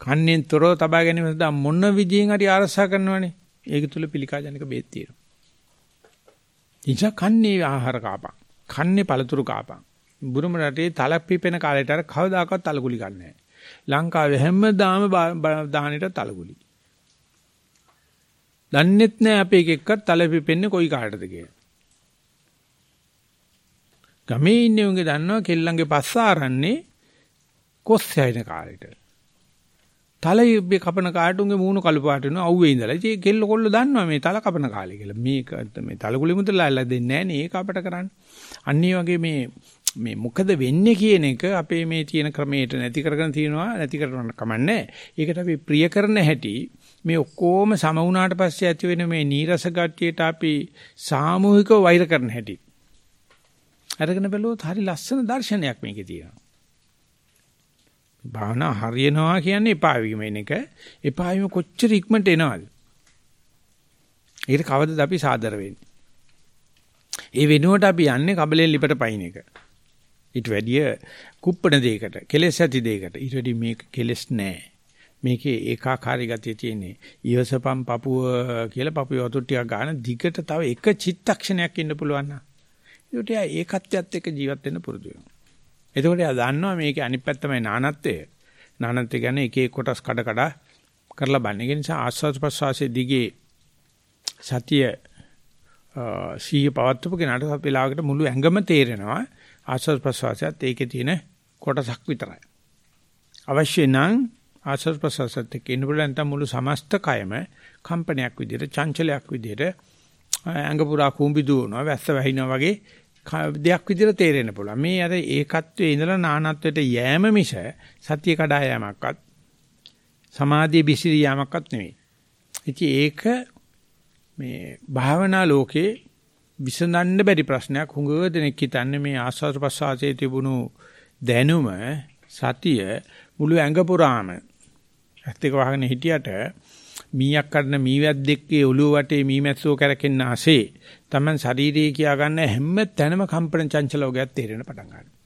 කන්නේන් තොරව තබා ගැනීම සඳහා මොන විදියෙන් හරි ආරසා කරනවනේ. ඒක තුල පිළිකා ජනක බේත් තියෙනවා. ඉතින් කන්නේ ආහාර කාපන්. කන්නේ පළතුරු කාපන්. බුරුම රටේ තලක් පිපෙන කාලේට අර කවදාකවත් තලගුලි ගන්නෑ. නැහැ. ලංකාවේ හැමදාම දාහනෙට තලගුලි. දන්නෙත් නෑ අපේ එකෙක්වත් තල පිපෙන්නේ කොයි කාටද කියලා. ගමේ ඉන්නේ උන්ගේ දන්නවා කෙල්ලන්ගේ පස්ස ආරන්නේ කොස් යයින කාලෙට. තල කපන කාට උන්ගේ මූණු කළු පාට වෙනවා අවුවේ ඉඳලා. ඉතින් කෙල්ල කොල්ල දන්නවා මේ තල කපන කාලේ කියලා. මේක මේ තලගුලි මුදලා දෙන්නේ නෑනේ ඒක අපට කරන්න. අන්න වගේ මේ මේ මොකද වෙන්නේ කියන එක අපේ මේ තියෙන ක්‍රමයට නැති කරගෙන තියනවා නැති කරන්න කමන්නේ. ඒකට අපි ප්‍රිය කරන හැටි මේ ඔක්කොම සම වුණාට පස්සේ ඇති වෙන මේ නීරස ගතියට අපි සාමූහිකව වෛර කරන හැටි. අරගෙන බැලුවොත් හරි ලස්සන දර්ශනයක් මේකේ තියෙනවා. භාවනා හරියනවා කියන්නේ එපා වීම එක. එපා වීම කොච්චර ඉක්මනට එනවද? ඒකට කවදද අපි සාදර වෙන්නේ? ඒ වෙනුවට අපි යන්නේ කබලෙන් ලිපට පයින් එක. ඊට වැඩිය කුප්පණ දෙයකට, කෙලෙස් ඇති දෙයකට. ඊට වැඩි මේක කෙලෙස් නෑ. මේකේ ඒකාකාරී ගතිය තියෙන්නේ. ඊවසපම් පපුව කියලා පපුව වතුර ටිකක් ගන්න දිගට තව එක චිත්තක්ෂණයක් ඉන්න පුළුවන් නම්. ඒකට ඒකත්වයට එක්ක ජීවත් වෙන්න පුරුදු වෙනවා. එතකොට එයා දන්නවා මේකේ අනිත් පැත්ත තමයි නානත්වය. නානත්වය කියන්නේ එක එක කොටස් කඩ කඩ කරලා බන්නේ. ඒ නිසා ආස්වාද ප්‍රසවාසයේ දිගේ සතිය සීය පවත්වපු කෙනාට වෙලාවකට මුළු ඇඟම තේරෙනවා ආස්වාද ප්‍රසවාසයත් ඒකේ තියෙන කොටසක් විතරයි. අවශ්‍ය නම් ආස්වාද ප්‍රසවාසත් එක්ක ඉන්න පුළුවන් නැත්නම් මුළු සමස්ත කයම කම්පනයක් විදිහට චංචලයක් විදිහට ඇඟ පුරා කුඹි දුවනවා වැස්ස වැහිනවා වගේ දෙයක් විදිහට තේරෙන්න පුළුවන්. මේ අර ඒකත්වයේ ඉඳලා නානත්වයට යෑම මිස සතිය කඩා යෑමක්වත් සමාධිය බිසිරි යෑමක්වත් නෙවෙයි. ඉතින් ඒක මේ භාවනා ලෝකේ විසඳන්න බැරි ප්‍රශ්නයක් හුඟ දෙනෙක් හිතන්නේ මේ ආස්වාද ප්‍රසආසයේ තිබුණු දැනුම සතිය මුළු ඇඟ පුරාම ඇත්තක වහගෙන හිටියට මීයක් කඩන මීවැද්දෙක්ගේ ඔළුව වටේ මීමැස්සෝ කරකෙන්න ආසේ Taman ශරීරයේ කියා ගන්න හැම තැනම කම්පන චංචලෝගයක් තේරෙන පටන් ගන්නවා.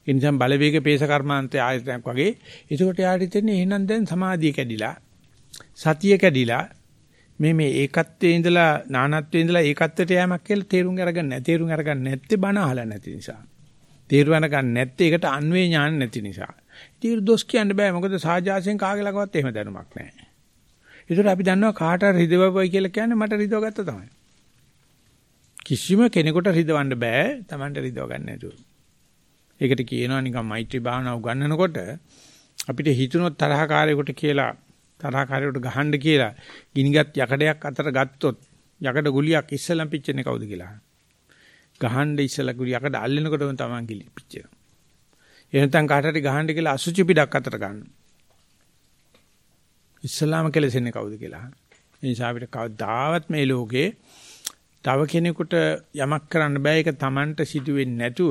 ඒ නිසා බලවේග පේස කර්මාන්තයේ ආයතනයක් වගේ ඒකට යාට හිතෙන්නේ එහෙනම් දැන් සමාධිය කැඩිලා සතිය කැඩිලා මේ මේ ඒකත්වයේ ඉඳලා නානත්වයේ ඉඳලා ඒකත්වයට යෑමක් කියලා තේරුම් අරගන්න නැහැ. තේරුම් අරගන්න නැත්තේ බණ අහලා නැති නිසා. තේරුම් අරගන්න නැත්තේ ඒකට අන්වේ ඥාන නැති නිසා. ඉතින් දොස් කියන්න බෑ මොකද සාජාසයෙන් කාගේ ළඟවත් එහෙම දැනුමක් නැහැ. ඒතර අපි දන්නවා කාට හරි රිදවපුවයි කියලා කියන්නේ මට රිදව ගත්තා තමයි. කිසිම කෙනෙකුට රිදවන්න බෑ Tamanට රිදව ගන්න නැතුව. ඒකට කියනවා නිකන් මෛත්‍රී භාවනාව උගන්වනකොට අපිට හිතුනොත් තරහකාරයෙකුට කියලා තරහකාරයෙකුට ගහන්න කියලා ගිනිගත් යකඩයක් අතර ගත්තොත් යකඩ ගුලියක් ඉස්සලම් පිච්චෙන්නේ කවුද කියලා. ගහන්න ඉස්සලා ගුලිය යකඩ අල්ලනකොටම Taman ගිලි පිච්චෙනවා. එහෙනම් කාට හරි ගහන්න කියලා අසුචි පිටක් අතර ගන්නවා. ඉස්ලාම කෙලෙසෙන්නේ කවුද කියලා. ඒ නිසා අපිට කවදාවත් මේ ලෝකේ තව කෙනෙකුට යමක් කරන්න බෑ ඒක Tamanට සිදුවෙන්නේ නැතුව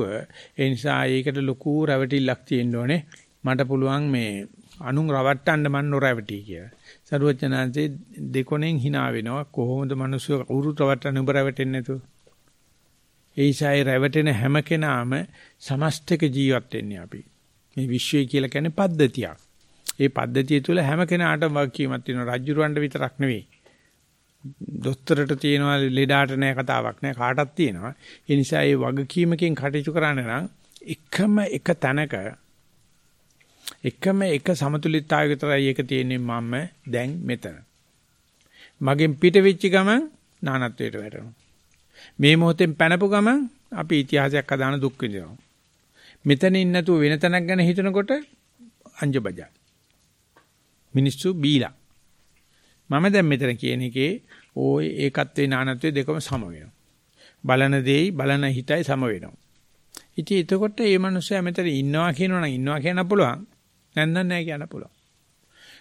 ඒ නිසා ඒකට ලොකු රැවටිල්ලක් තියෙන්න ඕනේ. මට පුළුවන් මේ අනුන් රවට්ටන්න මන් නොරැවටි කියලා. සරුවචනාංශේ දෙකොණෙන් hina වෙනවා කොහොමද මිනිස්සු කවුරුත් රවට්ටන්න උඹ රැවටෙන්නේ නැතුව. ඒ ඉසයි රැවටෙන හැම කෙනාම සමස්තක ජීවත් වෙන්නේ අපි. මේ විශ්වය කියලා කියන්නේ පද්ධතියක්. ඒ පද්ධතිය තුළ හැම කෙනාටම වගකීමක් තියෙනවා. රජුරවන්ට විතරක් නෙවෙයි. දොස්තරට තියෙනවා ලෙඩාට නෑ කතාවක් නෑ කාටවත් තියෙනවා. ඒ නිසා මේ වගකීමකින් කටයුතු කරන්න නම් එකම එක තැනක එකම එක සමතුලිතතාවය විතරයි ඒක තියෙන්නේ මම දැන් මෙතන. මගෙන් පිට වෙච්ච ගමන් නානත්වයට වැටෙනවා. මේ මොහොතෙන් පැනපු ගමන් අපි ඉතිහාසයක් අදාන දුක් විඳිනවා. මෙතන ඉන්න නැතුව වෙන තැනක් ගැන හිතනකොට අංජබජා. මිනිස්සු බීලා. මම දැන් මෙතන කියන එකේ ওই ඒකත්වේ නානත්වේ දෙකම සම වෙනවා. බලන දෙයි බලන හිතයි සම වෙනවා. ඉතින් එතකොට මේ මිනිස්සයා මෙතන ඉන්නවා කියනවා නම් ඉන්නවා කියන්න පුළුවන්. නැත්නම් නැහැ කියන්න පුළුවන්.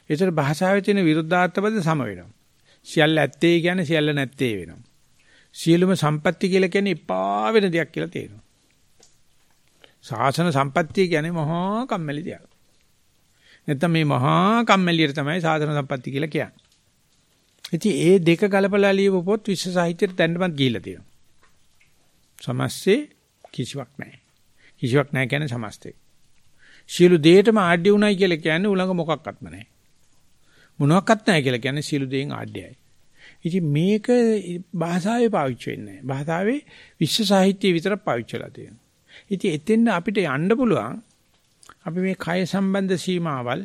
ඒතර භාෂාවේ තියෙන විරුද්ධාර්ථපද සම වෙනවා. සියල්ල ඇත්තේ කියන්නේ සියල්ල නැත්තේ වෙනවා. සියලුම සම්පatti කියලා කියන්නේ එපා වෙන දෙයක් කියලා තේරෙනවා. ශාසන සම්පත්තිය කියන්නේ මහා කම්මැලි දෙයක්. නැත්තම් මේ මහා කම්මැලියට තමයි සාධන සම්පatti කියලා කියන්නේ. ඉතින් ඒ දෙක ගලපලා ලියපු පොත් විශ්ව සාහිත්‍යයට දැන්නමත් ගිහිල්ලා තියෙනවා. සමස්තේ කිසිවක් නැහැ. කිසිවක් නැහැ කියන්නේ සමස්තේ. සියලු දෙයටම ආඩ්‍ය උණයි කියලා කියන්නේ උලඟ මොකක්වත්ම නැහැ. මොනවත් නැහැ කියලා කියන්නේ සියලු දෙයින් ආඩ්‍යයි. ඉතින් මේක භාෂාවේ පාවිච්චි වෙන්නේ නැහැ. භාෂාවේ විශ්ව සාහිත්‍යය විතරක් පාවිච්චි වෙලා තියෙනවා. ඉතින් එතෙන් අපිට යන්න පුළුවන් අපි මේ කය සම්බන්ධ සීමාවල්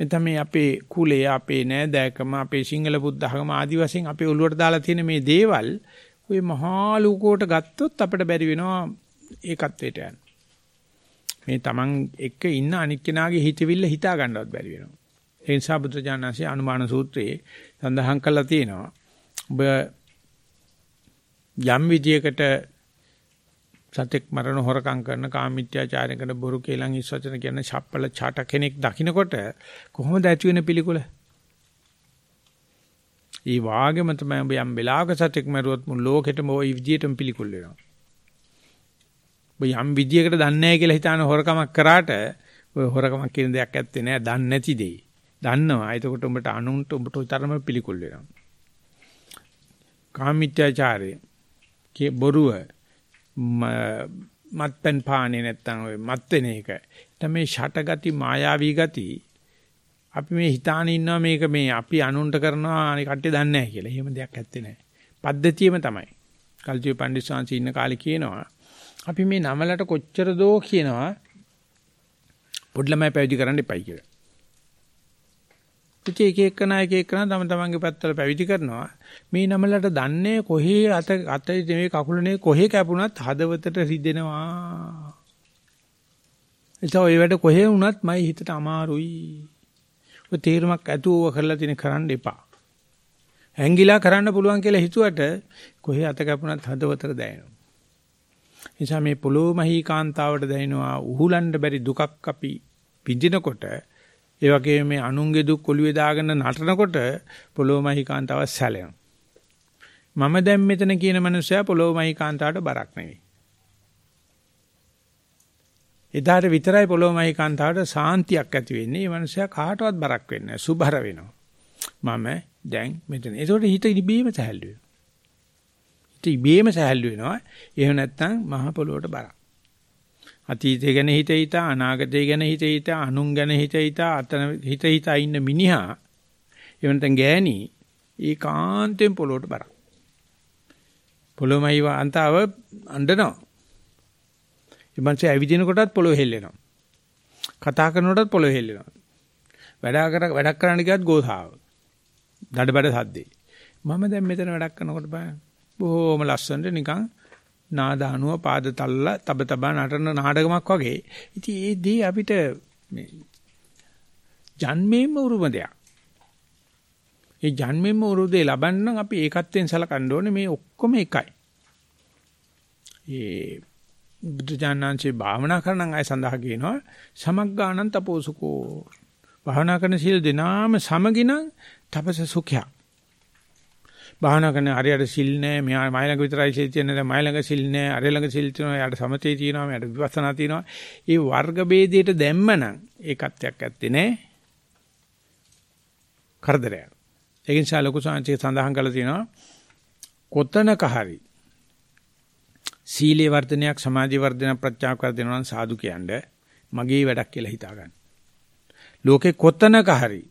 එතන මේ අපේ කුලය අපේ නෑදෑකම අපේ සිංහල බුද්ධ ධර්ම ආදි වශයෙන් අපේ ඔළුවට දාලා තියෙන මේ දේවල් ඔය මහා ලෝකෝට ගත්තොත් අපිට බැරි වෙනවා ඒකත්වයට යන්න. මේ Taman එක්ක ඉන්න අනික් කෙනාගේ හිතවිල්ල හිතා ගන්නවත් බැරි වෙනවා. ඒ නිසා බුදුජානනාංශයේ අනුමාන සූත්‍රයේ සඳහන් කරලා තියෙනවා. ඔබ යම් විදියකට සතෙක් මරණ හොරකම් කරන කාමීත්‍යාචාරය කරන බොරු කේලම් ඉස්වචන කියන ශප්පල ඡාට කෙනෙක් දකින්නකොට කොහොමද ඇති වෙන පිළිකුල? ඒ වාගේම තමයි ඔබ යම් වෙලාවක සතෙක් මරුවොත් මුළු ලෝකෙටම ওই විදියටම පිළිකුල් වෙනවා. ඔබ යම් විදියකට දන්නේ නැහැ කියලා හිතාන හොරකමක් කරාට ඔය හොරකමක් කියන දෙයක් ඇත්තේ නැහැ. දන්නේ නැති දෙයි. දන්නවා. ඒකට උඹට අනුන්ට උඹට උතරම පිළිකුල් වෙනවා. කාමීත්‍යාචාරය, බොරුව මත්පැන් පානේ නැත්තම් ඔය මත් වෙන එක. තමයි ෂටගති මායාවී ගති අපි මේ හිතාන ඉන්නවා මේක මේ අපි අනුන්ට කරනවා අනික කට්ටිය දන්නේ නැහැ කියලා. එහෙම දෙයක් ඇත්තේ නැහැ. පද්ධතියම තමයි. කල්ජී පණ්ඩිත ඉන්න කාලේ කියනවා අපි මේ නමලට කොච්චර දෝ කියනවා පොඩ්ඩලමයි පැවිදි කරන්න එපයි කියලා. ඉතින් එක එකන එක එකන තම තමන්ගේ පැත්තට පැවිදි කරනවා. මේ නමලට දන්නේ කොහේ අත අතේ නෙවෙයි කකුලනේ කොහේ කැපුණත් හදවතට රිදෙනවා. එතකොට ඔය වැඩ කොහේ වුණත් මයි හිතට අමාරුයි. ඔය තීරමක් ඇතුව කරලා තියෙන කරන්න එපා. ඇංගිලා කරන්න පුළුවන් කියලා හිතුවට කොහේ අත කැපුණත් හදවතට දැනෙනවා. නිසා මේ පොළොව මහී කාන්තාවට දැනෙනවා උහුලන්න බැරි දුකක් අපි පිඳිනකොට ඒ වගේම මේ අනුන්ගේ දුක් ඔළුවේ දාගෙන නටනකොට පොළොව මහී කාන්තාව සැලෙනවා. මම දැන් මෙතන කියන මනුස්සයා පොළොව මහී කාන්තාවට බරක් නෙවෙයි. එදාට විතරයි පොළොව මහී කාන්තාවට සාන්තියක් ඇති වෙන්නේ. මේ මනුස්සයා කාටවත් බරක් වෙන්නේ නැහැ. සුභර වෙනවා. මම දැන් මෙතන. ඒතකොට හිත ඉබේම සැහැල්ලු වෙනවා. හිත ඉබේම සැහැල්ලු වෙනවා. එහෙම නැත්නම් මහ පොළොවට බරක්. අතීතය ගැන හිත හිතා අනාගතය ගැන හිත හිතා අනුන් ගැන හිත හිතා අතන හිත හිතා ඉන්න මිනිහා එවනතෙන් ගෑණි ඒකාන්තයෙන් පොළොවට බරක්. පොළොමයි අන්තාව අඬනවා. ඉබන්සේ ඇවිදින කොටත් පොළොව හෙල්ලෙනවා. කතා කරනකොටත් පොළොව හෙල්ලෙනවා. වැඩ කර වැඩක් කරන්න ගියත් ගෝසාව. දඩබඩ සද්දේ. මම දැන් මෙතන වැඩක් කරනකොට බලන්න බොහොම ලස්සනට නිකන් නාදානුව පාද තල්ල තබ තබා නටන නාටකමක් වගේ. ඉතින් ඒ දේ අපිට මේ ජන්මේම උරුම දෙයක්. ඒ ජන්මෙම උරුදේ ලබන්න අපි ඒකත්වෙන් සලකන්න ඕනේ මේ ඔක්කොම එකයි. ඒ බුදු දානංශේ භාවනා කරන අය සඳහා කියනවා සමග්ගානං තපෝසුකෝ. භාවනා කරන සීල දෙනාම සමගිනම් තපස සුඛයක්. භාවනා කරන හරියට සිල් නැහැ මෙයා මයි ළඟ විතරයි සිල් තියෙන්නේ. මයි ළඟ සිල් නැහැ අර ළඟ සිල් තියෙනවා. යාට සමතේ තියෙනවා. මෙයාට විපස්සනා තියෙනවා. ඒ වර්ග ભેදයට දැම්මනම් ඒකත්වයක් ඇත්තේ නැහැ කරදරයක්. ඒ නිසා ලොකු සංචේ සඳහන් කරලා තියෙනවා. කොතනක හරි සීලේ වර්ධනයක් සමාධි වර්ධනයක් ප්‍රඥාවක් වර්ධනයක් සාදු කියන්නේ මගේ වැඩක් කියලා හිතා ගන්න. ලෝකේ කොතනක හරි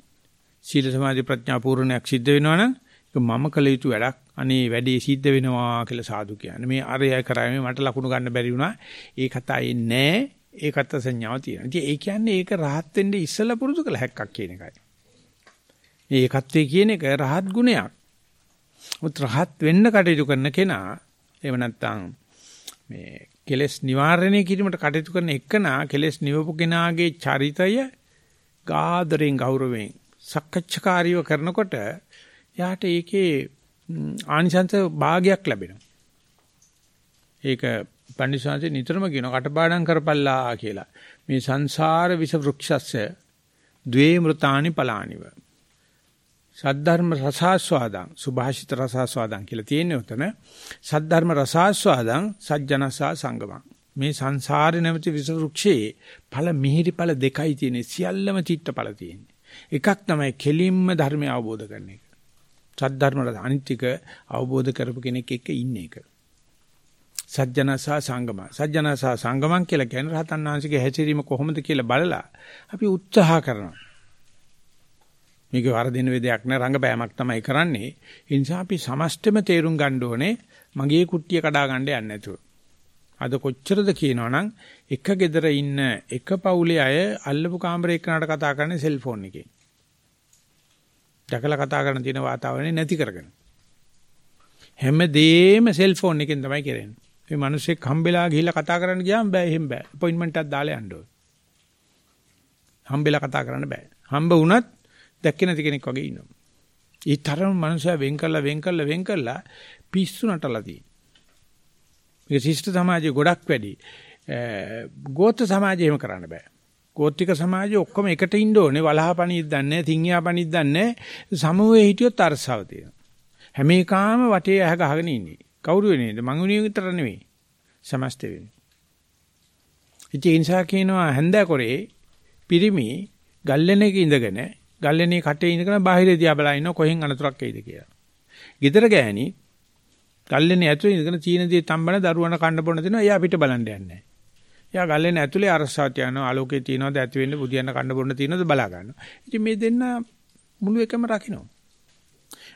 සීල සමාධි ප්‍රඥා පූර්ණයක් සිද්ධ වෙනවනම් මම කළ යුතු වැඩක් අනේ වැඩේ සිද්ධ වෙනවා කියලා සාදු කියන්නේ. මේ අරය කරාමේ මට ලකුණු ගන්න බැරි වුණා. ඒ කතාවේ නෑ. ඒ කත සංඥාව තියෙනවා. ඉතින් ඒ කියන්නේ ඒක රහත් වෙන්න ඉස්සලා පුරුදු කළ හැක්කක් කියන එකයි. මේ ඒකත්වයේ කියන එක රහත් ගුණයක්. උත් රහත් වෙන්න කටයුතු කරන කෙනා එහෙම නැත්නම් මේ කෙලස් නිවාරණය කිරීමට කටයුතු කරන එකනා කෙලස් නිවපු කෙනාගේ චරිතය ගාදරෙන් ගෞරවයෙන් සක්කච්ඡකාරීව කරනකොට යාට ඒකේ ආනිසංස භාගයක් ලැබෙනවා. ඒක පන්දිසාංශේ නිතරම කියන කටපාඩම් කරපල්ලා කියලා. මේ සංසාර විස වෘක්ෂස්ස ද්වේ මෘතානි පලානිව. සද්ධර්ම රසාස්වාදං සුභාෂිත රසාස්වාදං කියලා තියෙන්නේ උතන. සද්ධර්ම රසාස්වාදං සජ්ජනසා සංගමං. මේ සංසාරේ නැමැති විස වෘක්ෂයේ ඵල මිහිරි ඵල දෙකයි තියෙන්නේ. සියල්ලම චිත්ත ඵල තියෙන්නේ. එකක් තමයි කෙලින්ම ධර්මය අවබෝධ කරන එක. සද්ධර්ම අනිත්‍යක අවබෝධ කරපු කෙනෙක් එක්ක ඉන්න එක. සජ්ජනසා සංගම. සජ්ජනසා සංගමං කියලා කියන්නේ රහතන් වහන්සේගේ හැසිරීම කොහොමද කියලා බලලා අපි උත්සාහ කරනවා. මේක වරදින වේදයක් නෑ රංගපෑමක් තමයි කරන්නේ. ඒ නිසා අපි සමස්තෙම තේරුම් ගන්න ඕනේ මගේ කුට්ටිය කඩා ගන්න යන්නේ නැතුව. අද කොච්චරද කියනවනම් එක ගෙදර ඉන්න එක පවුලේ අය අල්ලපු කාමරේ එක්කනට කතා කරන්නේ සෙල්ෆෝන් එකේ. දැකලා කතා කරන තියෙන වාතාවරණය නැති කරගෙන. හැමදේම සෙල්ෆෝන් එකෙන් තමයි කරන්නේ. මේ මිනිස්සෙක් හම්බෙලා ගිහිල්ලා කතා කරන්න ගියාම බෑ එහෙම බෑ. අපොයින්ට්මන්ට් එකක් දාලා යන්න ඕනේ. හම්බෙලා කතා කරන්න බෑ. හම්බ වුණත් දැක්කේ නැති කෙනෙක් වගේ ඉන්නවා. ඒ තරම මනුස්සයා වෙන් කළා වෙන් කළා වෙන් කළා පිස්සු නටලා තියෙනවා. මේක ශිෂ්ට සමාජයේ ගොඩක් වැඩි. ගෝත්‍ර සමාජයේ එහෙම කරන්න බෑ. ගෝත්‍රික සමාජයේ ඔක්කොම එකට ඉන්න ඕනේ. වලහපණිත් දන්නේ සිංහයා පණිත් දන්නේ සමූහයේ හිටියොත් අරසාව තියෙනවා. හැම එකාම වටේ ඇහ ගහගෙන ඉන්නේ. කවුරු වෙන්නේද මං උණිය විතර නෙවෙයි. සමස්ත වෙන්නේ. ඉතින් නිසා කියනවා හැන්දකොරේ පිරිමි ගල්ලෙනක ඉඳගෙන ගල්ලෙනේ කටේ ඉඳගෙන බාහිර දිහා බලා ඉන්න කොහෙන් අනතුරක් එයිද කියලා. ගෙදර ගෑණි ගල්ලෙනේ ඇතුලේ ඉඳගෙන චීන දී තම්බන දරුවන කන්න බොන දෙනවා. එයා පිට බලන්න යන්නේ නැහැ. එයා ගල්ලෙන් ඇතුලේ අරසාව තියනවා ආලෝකේ තියනවාද ඇති වෙන්නේ බුදියන්න කන්න බොන්න තියනවාද බලා ගන්නවා. ඉතින් මේ දෙන්න මුළු එකම රකින්න.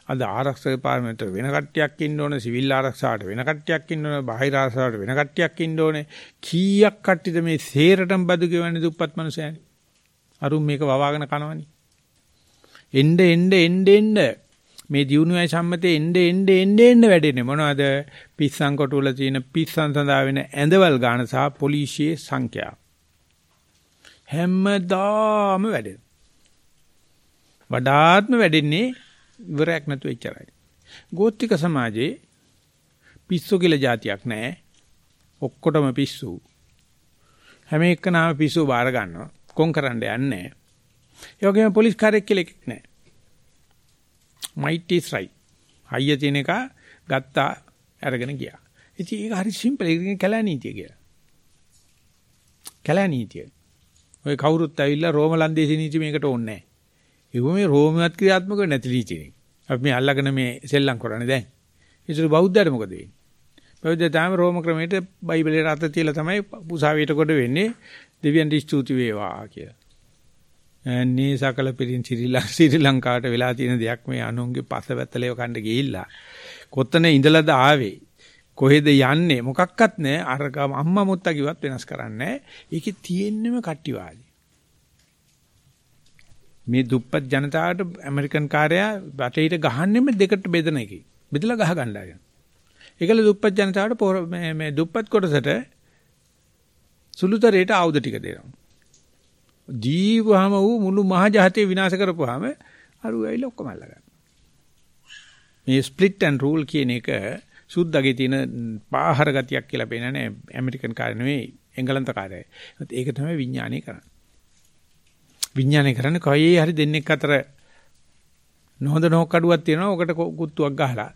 අද ආරක්ෂක පාර්ලිමේන්තුව වෙන කට්ටියක් ඉන්න ඕනේ සිවිල් ආරක්ෂාවට වෙන කට්ටියක් ඉන්න ඕනේ බාහිර ආරක්ෂාවට වෙන කට්ටියක් ඉන්න ඕනේ. කීයක් කට්ටියද මේ සේරටම බදු ගෙවන්නේ දුප්පත් මිනිසයනේ අරුන් මේක වවාගෙන කනවනේ. එnde එnde එnde එnde. මේ දියුණුවයි සම්මතේ එnde එnde එnde එnde වැඩෙන්නේ මොනවද? පිස්සන් කොටුවල තියෙන පිස්සන් සඳහා වෙන ඇඳවල් ගාන සහ පොලිසියේ සංඛ්‍යාව. හැමදාම වැඩෙන. වඩාත්ම වැඩෙන්නේ ඉවරයක් නැතුව එච්චරයි. ගෝත්‍රික සමාජයේ පිස්සු කියලා જાතියක් නැහැ. ඔක්කොටම පිස්සු. හැම එකනම පිස්සු බාර ගන්නවා. කොන් කරන්න යන්නේ. ඒ වගේම පොලිස් කාර්යයක් කියලා එකක් නැහැ. Might is right. හයිය තියෙන එක ගත්තා අරගෙන ගියා. ඉතින් ඒක හරි සිම්පල්. ඒක කැලෑ නීතිය කියලා. කැලෑ නීතිය. ඔය කවුරුත් ඇවිල්ලා රෝම ලන්දේසි නීති මේකට ඕනේ නැහැ. ඒක මේ රෝමියත් ක්‍රියාත්මක නැති නීතිනේ. අපි මේ අල්ලගෙන මේ සෙල්ලම් කරන්නේ දැන්. ඒසු බෞද්ධයට මොකද වෙන්නේ? බෞද්ධ තාම රෝම ක්‍රමයට බයිබලේ රත තියලා තමයි උසාවියට කොට වෙන්නේ දෙවියන් ස්තුති වේවා කියලා. අනේ සකල පිරින් ශ්‍රී ලංකාවට වෙලා තියෙන දෙයක් මේ අනුන්ගේ පසවැත්තලේව කන්න ගිහිල්ලා. කොතන ඉඳලාද ආවේ? කොහෙද යන්නේ? මොකක්වත් නැහැ අර අම්මා මුත්තා කිව්වත් වෙනස් කරන්නේ ඒකේ තියෙන්නම කට්ටිවාදී මේ දුප්පත් ජනතාවට ඇමරිකන් කාර්යයා බටේට ගහන්නෙම දෙකට බෙදන එකයි බෙදලා ගහ ගන්නලාගෙන ඒකල දුප්පත් ජනතාවට මේ මේ දුප්පත් කොටසට සුළුතරයට ආයුධ ටික දෙනවා. ජීවහම වූ මුළු මහ ජාතිය විනාශ කරපුවාම අරු ඇවිල්ලා ඔක්කොම අල්ලගන්න. මේ ස්ප්ලිට් ඇන්ඩ් රූල් කියන එක සුද්දගේ තියෙන පාහර ගතියක් කියලා පේනනේ ඇමරිකන් කාර්ය නෙවෙයි එංගලන්ත කාර්යය. ඒක තමයි විඥානය කරන්නේ. විඥානය කරන්නේ කොහේ හරි දෙන්නෙක් අතර නොහොඳ නොකඩුවක් තියෙනවා. ඔකට කුත්තුවක් ගහලා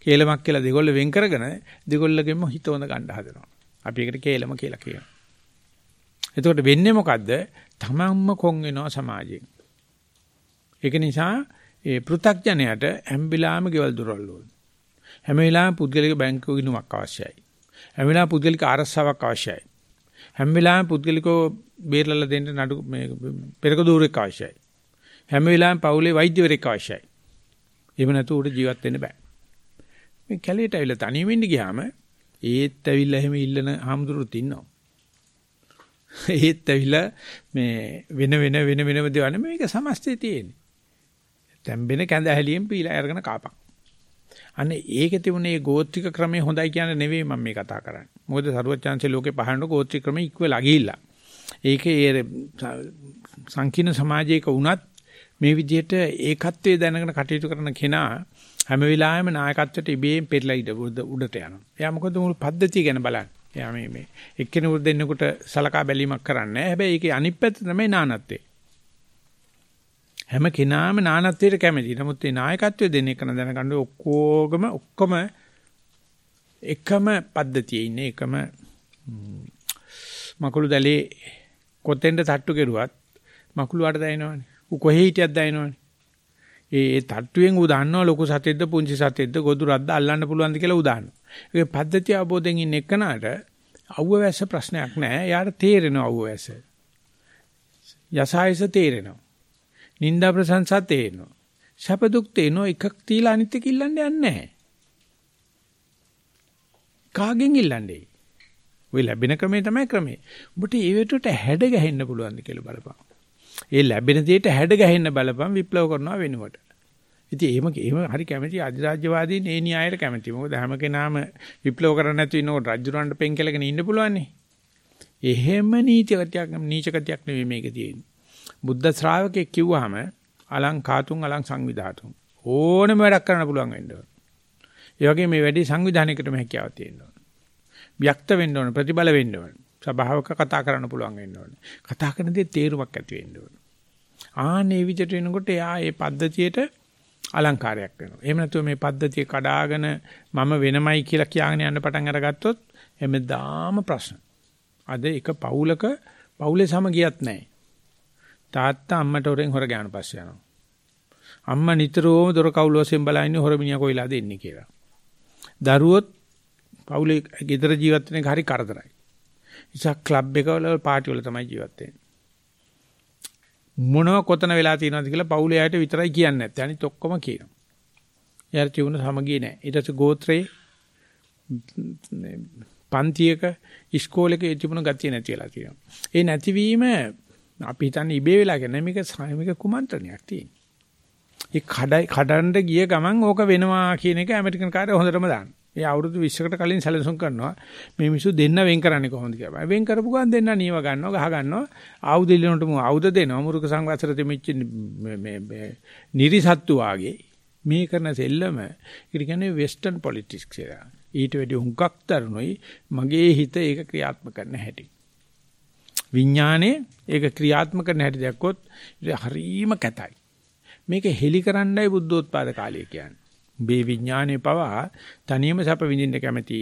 කේලමක් කියලා දෙගොල්ල වෙන් කරගෙන දෙගොල්ලගෙම හිත හොඳ ගන්න හදනවා. අපි ඒකට කේලම කියලා කියනවා. එතකොට වෙන්නේ මොකද්ද? තමන්ම කොන් වෙනවා සමාජයෙන්. ඒක නිසා ඒ පෘ탁ජනයට හැම වෙලාවෙම ගෙවල් දොරවල් ඕන. හැම වෙලාවෙම පුද්ගලික බැංකුව ගිණුමක් අවශ්‍යයි. හැම වෙලාවෙම පුද්ගලික ආරක්ෂාවක් අවශ්‍යයි. හැම වෙලාවෙම පුද්ගලිකව බේරලා දෙන්න නඩු මේ පෙරක දూరుෙක් අවශ්‍යයි. හැම වෙලාවෙම පවුලේ වෛද්‍යවරයෙක් අවශ්‍යයි. එහෙම නැතුව උඩ ජීවත් වෙන්න බෑ. මේ කැලේට ඇවිල්ලා තනියම ඉන්න ගියාම ඒත් ඇවිල්ලා එහෙම ඉල්ලන හාමුදුරුවොත් ඉන්නවා. ඒත් ඇවිල්ලා මේ වෙන වෙන වෙන වෙනම දේවල් මේක සමස්තේ තියෙන්නේ. තැම්බෙන කැඳ ඇහැලියෙන් පීලා අරගෙන කාපන්. අන්න ඒකේ තිබුණේ ගෝත්‍රික ක්‍රමය හොඳයි කියන නෙවෙයි මම මේ කතා කරන්නේ. මොකද සරුවච්චාන්සේ ලෝකේ පහරන ගෝත්‍රික ක්‍රමය ඉක්වලා ගිහිල්ලා. ඒකේ සංකීර්ණ සමාජයක වුණත් මේ විදිහට ඒකත්වයේ දැනගෙන කටයුතු කරන කෙනා හැම වෙලාවෙම නායකත්වයට ඉබේම පෙරලා ඉඳ උඩට යනවා. එයා මොකද මුළු පද්ධතිය ගැන බලන්නේ. එයා මේ මේ එක්කෙනෙකුට දෙන්නෙකුට සලකා බැලීමක් කරන්නේ හැබැයි ඒකේ අනිත් පැත්ත තමයි නානත්වය. හැම කෙනාම නානත්වයට කැමති. නමුත් මේ නායකත්වය දෙන එක දැනගන්න ඔක්කොගම ඔක්කොම එකම පද්ධතියේ ඉන්නේ එකම මකුළු දැලේ කොතෙන්ද තට්ටු කෙරුවත් මකුළු වඩ දැනෙනවනේ. ඌ කොහේ හිටියත් දැනෙනවනේ. ඒ තට්ටුවෙන් උදාන්නවා ලොකු සතෙද්ද පුංචි සතෙද්ද ගොදුරක්ද අල්ලන්න පුළුවන්ද කියලා උදාන්නවා. ඒ පද්ධතිය අවබෝධයෙන් ඉන්න එකනට අවුවැස ප්‍රශ්නයක් නැහැ. එයාට තේරෙනවා අවුවැස. යසායස තේරෙනවා. නිന്ദා ප්‍රශංසා තේරෙනවා. ශප දුක් තේනෝ එකක් තීලා අනිත් එක ඉල්ලන්න යන්නේ නැහැ. කාගෙන් ඉල්ලන්නේ? ඔය ලැබෙන ක්‍රමේ තමයි ක්‍රමේ. ඔබට ඒ වෙටුට හැඩ ගැහෙන්න පුළුවන් ද කියලා බලපන්. ඒ ලැබෙන දෙයට හැඩ ගැහෙන්න බලපන් විප්ලව කරනවා වෙනුවට. ඉතින් එහෙම එහෙම හරි කැමති අධිරාජ්‍යවාදීන් ඒ න්‍යායයට කැමති. මොකද හැම කෙනාම විප්ලව කරන්න නැතුව ඉන්නකොට රජුරවන්ට පෙන් කෙලගෙන ඉන්න පුළුවන්නේ. එහෙම නීතිගතයක් නීචගතයක් නෙවෙයි මේක තියෙන්නේ. බුද්ධ ශ්‍රාවකෙක් කිව්වහම අලං කාතුන් අලං සංවිධාතුන් ඕනම වැඩක් කරන්න පුළුවන් වෙන්න ඕන. ඒ වගේ මේ වැඩි සංවිධානයකටම හැකියාවක් තියෙන්න ඕන. ව්‍යක්ත වෙන්න ඕන ප්‍රතිබල වෙන්න ඕන. සබාවක කතා කරන්න පුළුවන් වෙන්න ඕන. කතා කරන දේ තේරුමක් ඇති වෙන්න ඕන. ආනේ විදිහට වෙනකොට එයා මේ පද්ධතියට අලංකාරයක් වෙනවා. එහෙම නැතුව මේ පද්ධතිය කඩාගෙන මම වෙනමයි කියලා කියගෙන යන්න පටන් අරගත්තොත් හැමදාම ප්‍රශ්න. අද එක පවුලක පවුලේ සමගියක් නැහැ. තාත්තා අම්මට හොරෙන් හොර ගෑනු පස්සේ යනවා. අම්මා නිතරම දොර කවුල වශයෙන් බලන්නේ හොර මිනිහා කොයිලාද එන්නේ කියලා. දරුවොත් පවුලේ ගෙදර ජීවත් වෙන එක හරි කරදරයි. ඉතින් ක්ලබ් එක වල පාටි වල තමයි ජීවත් වෙන්නේ. මොනව කොතන වෙලා තියෙනවද කියලා පවුලේ අයට විතරයි කියන්නේ නැත්තේ. අනිත් ඔක්කොම කියනවා. යාර තිබුණ සමගිය නැහැ. ඊට පස්සේ ගෝත්‍රේ පන්තියක ඉස්කෝලේක තිබුණ ගතිය නැති වෙලා තියෙනවා. ඒ නැතිවීම අපි හිතන්නේ ඉබේ වෙලා කියන්නේ මේක මේක කුමන්ත්‍රණයක් තියෙන. ඒ කඩයි කඩන්න ගිය ගමන් ඕක වෙනවා කියන එක ඇමරිකන් කාර්ය හොඳටම දාන්න. ඒ අවුරුදු 20කට කලින් සැලසුම් කරනවා මේ මිනිස්සු දෙන්න වෙන් කරන්නේ කොහොමද කියලා. වෙන් කරපු ගමන් දෙන්න නීව ගන්නවා ගහ ගන්නවා ආයුධ ඉල්ලනට මු ආයුධ දෙනවා මුරුක සංවත්සර දෙමිච්ච මේ මේ නිරිසත්තු වාගේ මේ කරන සෙල්ලම ඊට කියන්නේ වෙස්ටර්න් පොලිටික්ස් කියලා. ඊට වැඩි හුඟක් දරුණුයි මගේ හිත ඒක ක්‍රියාත්මක කරන්න හැටි. විඥානයේ ඒක ක්‍රියාත්මක කරන්න හැටි දැක්කොත් හරීම කැතයි. මේක හෙලි කරන්නයි බුද්ධෝත්පාද කාලය කියන්නේ. මේ විඥානේ පවා තනියම සැප විඳින්න කැමති.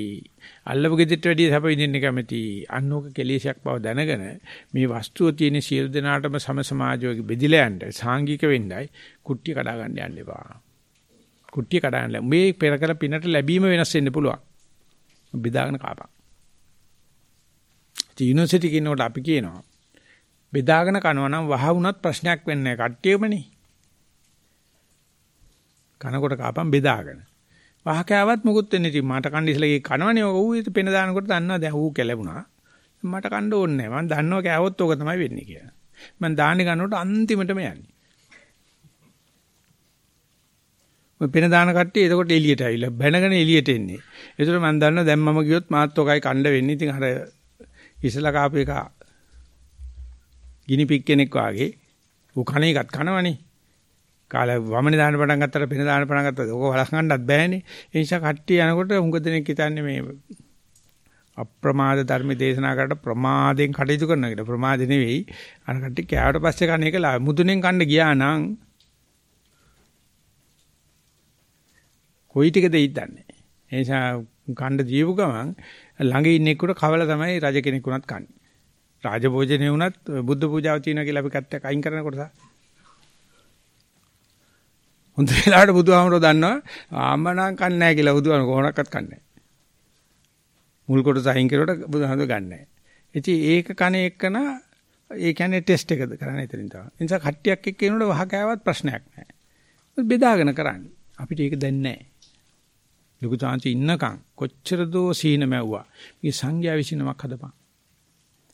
අල්ලපු ගෙදරට වැඩිය සැප විඳින්න කැමති. අන්නෝක කෙලෙසයක් බව දැනගෙන මේ වස්තුව තියෙන සියලු දෙනාටම සම සමාජයක බෙදිලා යන්න සාංගික වෙන්නයි කුට්ටිය කඩා ගන්න යන්න එපා. කුට්ටිය කඩා ගන්න. මේ පෙර කළ පිනට ලැබීම වෙනස් වෙන්න පුළුවන්. බෙදාගෙන කාපන්. යුනිවර්සිටි කිනකොට අපි කියනවා බෙදාගෙන කනවා නම් වහ වුණත් ප්‍රශ්නයක් වෙන්නේ නැහැ කට්ටියමනේ. කනකොට කාපම් බෙදාගෙන. වහ කෑවත් මොකුත් වෙන්නේ ඉතින් මට කන්න ඉස්සලගේ කනවනේ ඌ ඉතින් පෙන දානකොට දන්නවා දැන් ඌ කැලෙවුණා. මට කන්න ඕනේ නැහැ. මම දන්නවා කෑවොත් ඕක තමයි වෙන්නේ කියලා. මම දාන්නේ ගන්නකොට අන්තිමටම යන්නේ. මම පෙන දාන කට්ටිය එතකොට එළියට ඇවිල්ලා බැනගෙන එළියට එන්නේ. ඒතර මම දන්නවා දැන් මම ගියොත් මාත් ඔකයි කණ්ඩ වෙන්නේ. ඉතින් අර ඉස්සලා කාපු එක ගිනි පික් කෙනෙක් වාගේ ඌ කණ එකත් කනවනේ. කාලේ වමනේ දාන්න පටන් ගත්තට පෙන දාන්න පටන් ගත්තට ඕක වළක්වන්නත් බෑනේ. ඒ නිසා කට්ටිය යනකොට හුඟ දෙනෙක් හිතන්නේ මේ අප්‍රමාද ධර්ම දේශනා කරලා ප්‍රමාදයෙන් කටයුතු කරන එකට ප්‍රමාද නෙවෙයි. අර කට්ටිය කෑවට පස්සේ කන එක මුදුනෙන් කන්න ගියා නම් කොයි ටිකද ඉදන්නේ. ඒ නිසා කණ්ඩ දීපු ගමන් ළඟ ඉන්න එක්කට කවල තමයි රජ කෙනෙකුණත් කන්නේ. රාජභෝජනේ වුණත් බුද්ධ පූජාව තියෙනවා කියලා අපි කට්ටක් අයින් කරන කොටස. හොඳ වෙලාවට බුදුහාමරෝ දන්නවා ආම්මනම් කන්නේ නැහැ කියලා බුදුහාම කොහොනක්වත් කන්නේ නැහැ. මුල් කොටස අයින් කරුවට බුදුහාමරෝ ගන්නෑ නැහැ. ඉතින් ඒක කණ එක්කන ඒ කියන්නේ ටෙස්ට් එකද කරන්නේ එතනින් තමයි. ඒ නිසා කට්ටියක් එක්ක එනකොට වහ කෑවත් ප්‍රශ්නයක් නැහැ. බෙදාගෙන කරන්නේ. අපිට ඒක දැන් නැහැ. ලොකු chance ඉන්නකම් කොච්චර දෝ සීන මැව්වා. මේ සංඥා විසිනමක් හදපන්.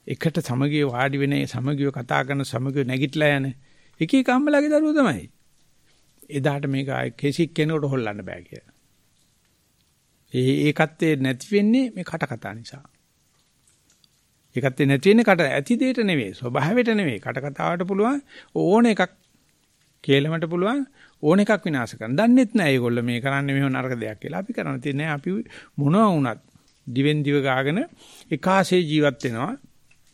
එකට සමගිය වාඩි වෙන්නේ සමගිය කතා කරන සමගිය නැගිටලා යන එක එක අම්මලාගේ දරුවෝ තමයි. එදාට මේක කෙසි කෙනෙකුට හොල්ලන්න බෑ කියලා. ඒ ඒකත්තේ නැති වෙන්නේ මේ කට කතා නිසා. ඒකත්තේ නැති වෙන්නේ කට ඇති දෙයට නෙවෙයි ස්වභාවයට නෙවෙයි කට කතාවට පුළුවන් ඕන එකක් කේලමට පුළුවන් ඕන එකක් විනාශ කරන්න. දන්නෙත් නෑ ඒගොල්ලෝ මේ කරන්නේ මෙහෙම නරක දෙයක් කියලා. අපි කරන්නේ තියන්නේ අපි මොනවා වුණත් දිවෙන් දිව ගාගෙන එකාසේ ජීවත් වෙනවා.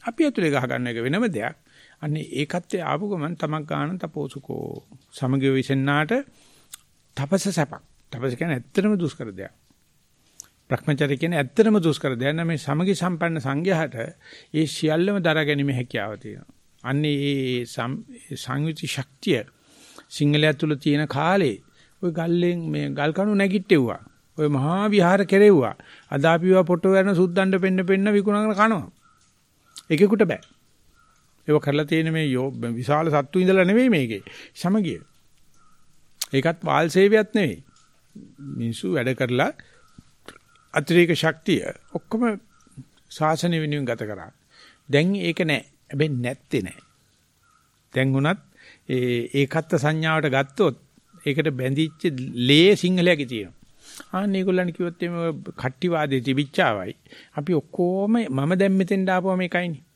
අපි ඇතුලේ ගහ ගන්න එක වෙනම දෙයක්. අන්නේ ඒකත් ආපු ගමන් තමක් ගන්න තපෝසුකෝ සමගිය විසෙන්නාට තපස සැපක්. තපස කියන්නේ ඇත්තටම දුෂ්කර දෙයක්. භ්‍රමචර්ය කියන්නේ ඇත්තටම දුෂ්කර දෙයක්. නම් මේ සමගි සම්පන්න සංඝයාට ඒ සියල්ලම දරා ගැනීම හැකියාව තියෙනවා. අන්නේ ඒ සංවිති ශක්තිය සිංහලයා තුල තියෙන කාලේ ওই ගල්ලෙන් මේ ගල් කණු නැගිට්ටෙව්වා. ඔය මහා විහාර කෙරෙව්වා. අද අපිව පොටෝ යන සුද්දන්ඩ පෙන්න පෙන්න විකුණගෙන කනවා. එකෙකුට බෑ. ඒක කරලා තියෙන මේ විශාල සත්තු ඉඳලා නෙවෙයි මේකේ. සමගිය. ඒකත් වාල් සේවයක් නෙවෙයි. මිනිස්සු වැඩ කරලා අතිරේක ශක්තිය ඔක්කොම ශාසන වෙනුවෙන් ගත කරා. දැන් ඒක නැහැ. හැබැයි නැත්තේ නැහැ. දැන් උනත් ඒ ඒකත් සංඥාවට ගත්තොත් ඒකට බැඳිච්ච ලේ සිංහලයේ තියෙනවා. ආන්න ඒගොල්ලන් කිව්වොත් එimhe කට්ටිවාදේ තිබිච්චාවයි. අපි ඔක්කොම මම දැන් මෙතෙන් ආපුවම එකයිනේ.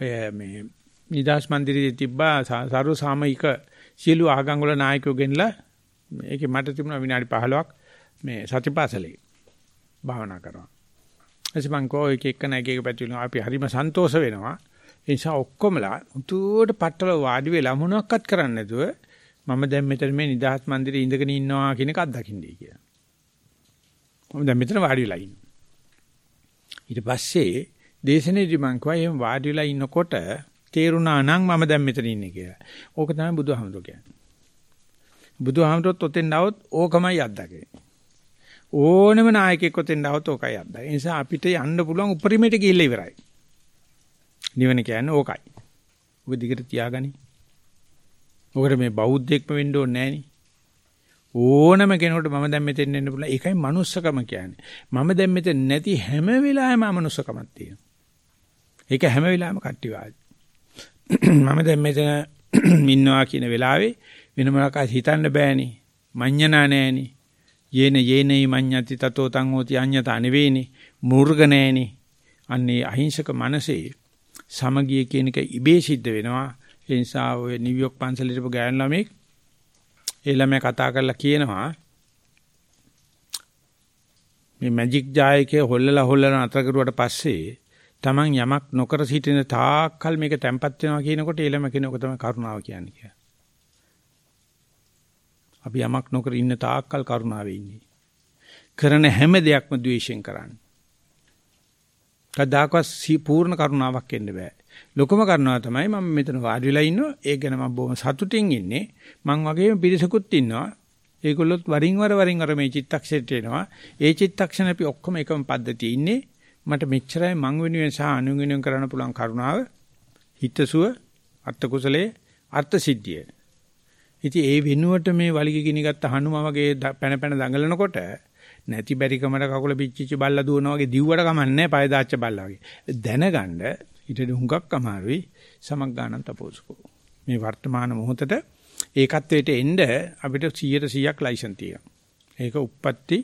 ඔය මේ නිදාස් මන්දිරයේ තිබ්බා සරු සාමයික සියලු ආගම් වල නායකයෝ ගෙනලා ඒකේ මට තිබුණා විනාඩි 15ක් මේ සතිපාසලේ භාවනා කරනවා. එසේ මං කෝ එක එක නැග එක පැතිලුණා අපි හරිම සන්තෝෂ වෙනවා. ඒ නිසා ඔක්කොමලා උතුවට පట్టල වාඩි වෙලා මොනවක්වත් කරන්නේ නැතුව මම දැන් මෙතන මේ නිදහස් මන්දිරේ ඉඳගෙන ඉන්නවා කියන එක අත්දකින්නේ කියලා. මම දැන් මෙතන වාඩි වෙලා ඉන්නවා. ඊට පස්සේ දේශනේදී මං කිව්වා එහෙම වාඩි වෙලා ඉන්නකොට තේරුණා නම් මම දැන් මෙතන ඉන්නේ කියලා. ඕක තමයි බුදුහාමුදුරු කියන්නේ. බුදුහාමුදුරුත් ඔතෙන් આવොත් ඕකමයි අද්දගේ. ඕනෙම නායකයෙක් ඔතෙන් આવොත් ඕකයි අද්දගේ. ඒ නිසා අපිට යන්න පුළුවන් උපරිමයට ගිහිල්ලා ඉවරයි. නිවන කියන්නේ ඕකයි. ඔබ දිගට තියාගනි. ඔකට මේ බෞද්ධෙක්ම වෙන්න ඕනේ නෑනේ. ඕනම කෙනෙකුට මම දැන් මෙතෙන් එන්න පුළුවන්. ඒකයි manussකම කියන්නේ. මම දැන් මෙතෙන් නැති හැම වෙලාවෙම අමනුස්සකමක් තියෙනවා. ඒක හැම වෙලාවෙම කට්ටිවාදී. මම දැන් මෙතන ඉන්නවා කියන වෙලාවේ වෙන මොනවාක් හිතන්න බෑනේ. මඤ්ඤණා නෑනේ. යේන යේනයි මඤ්ඤති තතෝ තං හෝති අඤ්ඤතා නෙවෙයිනේ. මූර්ග නෑනේ. අන්නේ අහිංසක මනසේ සමගිය කියන එක ඉබේ සිද්ධ වෙනවා. ඒ නිසා ඔය නිව්යෝක් පන්සලේ ඉඳපු ගෑනු ළමෙක් ඒ ළමයා කතා කරලා කියනවා මේ මැජික් ජායකේ හොල්ලලා හොල්ලලා අතර කරුවට පස්සේ Taman යමක් නොකර සිටින තාක්කල් මේක තැම්පත් වෙනවා කියනකොට ඊළම කෙනෙක් තමයි කරුණාව කියන්නේ කියලා. අපි යමක් නොකර ඉන්න තාක්කල් කරුණාවේ ඉන්නේ. කරන හැම දෙයක්ම ද්වේෂයෙන් කරන්නේ. කවදාකවත් පූර්ණ කරුණාවක් එන්න බෑ. ලොකම කරුණාව තමයි මම මෙතන වාඩි වෙලා ඉන්නවා. ඒක ගැන මම බොහොම සතුටින් ඉන්නේ. මං වගේම පිරිසකුත් ඉන්නවා. ඒගොල්ලොත් වරින් වර වරින් වර මේ චිත්තක්ෂණයට එනවා. ඒ චිත්තක්ෂණ අපි ඔක්කොම එකම පද්ධතියේ ඉන්නේ. මට මෙච්චරයි මං වෙනුවෙන් සහ අනු වෙනුවෙන් කරන්න පුළුවන් කරුණාව හිතසුව අර්ථ කුසලයේ අර්ථ සිද්ධිය. ඉතින් ඒ වෙනුවට මේ වලිග ගිනිගත්ත හනුම වගේ පැන පැන දඟලනකොට නැති බැරි කමට කකුල පිච්චිච්ච බල්ලා දුවනවා වගේ දිව්වට කමන්නේ පය දාච්ච බල්ලා වගේ. දැනගන්න ඊට හුඟක් අමාරුයි සමග්ගානන් තපෝසකෝ. මේ වර්තමාන මොහොතට ඒකත්වයට එන්න අපිට 100%ක් ලයිසන් තියෙනවා. ඒක උප්පත්ති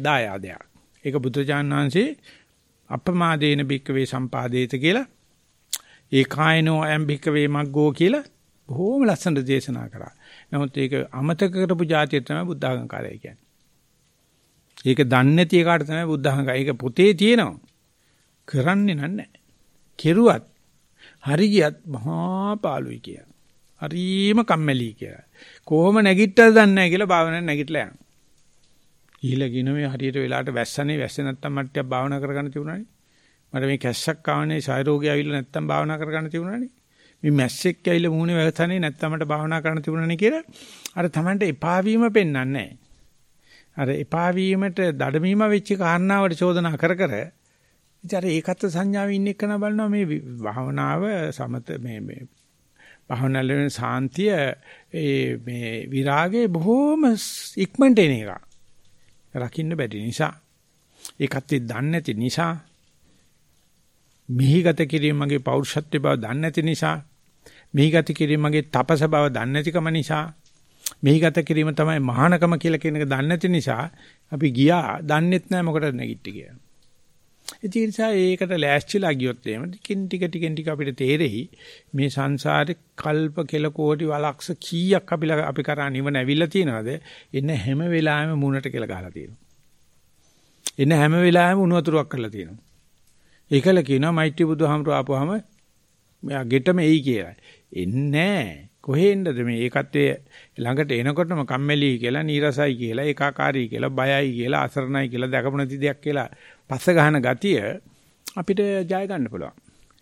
දායාදයක්. ඒක බුදුජානන වහන්සේ අපමාදේන බික්කවේ සම්පාදේත කියලා ඒකායනෝ අයම් බික්කවේ මග්ගෝ කියලා බොහොම ලස්සනට දේශනා කරා. නමුත් ඒක අමතක කරපු જાතිය තමයි බුද්ධ ආගම කාර්යය කියන්නේ. ඒක දන්නේ නැති එකාට තමයි බුද්ධහංග. ඒක පොතේ තියෙනවා. කරන්නේ නැහැ. කෙරුවත් හරි ගියත් මහා පාළුයි කිය. හරීම කම්මැලි කිය. කොහොම නැගිට්ටද දන්නේ නැහැ කියලා භාවනාවෙන් නැගිටලා යනවා. ඊළඟ ගින මේ හරියට වෙලාවට වැස්සනේ වැස්සේ නැත්තම් මට්ටියක් භාවනා කරගන්න තිබුණානේ. මට මේ කැස්සක් ආවනේ ඡය රෝගය ආවිල්ලා නැත්තම් භාවනා කරගන්න තිබුණානේ. මේ මැස්සෙක් ඇවිල්ලා මූණේ වැස්සනේ නැත්තම් මට භාවනා කරන්න තිබුණානේ කියලා අර Tamanට එපා වීම පෙන්වන්නේ නැහැ. අර එපා වීමට දඩමීම වෙච්ච කාරණාවට චෝදනා කර කර ඉතින් අර ඒකත් සංඥාවේ ඉන්න එකන බලනවා මේ භාවනාව සමත මේ මේ භාවනාවේ සාන්තිය ඒ මේ විරාගයේ බොහොම ඉක්මනට එන එක. රකින්න බැරි නිසා ඒකත් දන්නේ නැති නිසා මිහිගත කිරීම මගේ පෞරුෂත්ව බව දන්නේ නැති නිසා මිහිගත කිරීම මගේ තපස බව දන්නේ නැතිකම නිසා මෙහි ගත කිරීම තමයි මහානකම කියලා කියන එක දන්නේ නැති නිසා අපි ගියා දන්නෙත් නැහැ මොකටද නැගිට්ටි කියලා. ඒ නිසා ඒකට ලෑස්තිලා ගියොත් එහෙම ටිකින් ටික ටිකෙන් ටික අපිට තේරෙයි මේ සංසාරේ කල්ප කෙල කෝටි වලක්ෂ කීයක් අපි අපි කරා නිවන ඇවිල්ලා තියනවාද එන්න හැම වෙලාවෙම මුණට කියලා ගහලා තියෙනවා. එන්න හැම වෙලාවෙම උණු වතුරක් කරලා තියෙනවා. ඒකල කියනවා මෛත්‍රී බුදුහාමර ආපුවාම මෙයා ගෙටම එයි කියලා. එන්නේ නැහැ. කොහෙන්ද මේ ඒකත්වයේ ළඟට එනකොටම කම්මැලි කියලා නීරසයි කියලා ඒකාකාරී කියලා බයයි කියලා අසරණයි කියලා දැකපු නැති දෙයක් කියලා පස්ස ගන්න ගතිය අපිට ජය ගන්න පුළුවන්.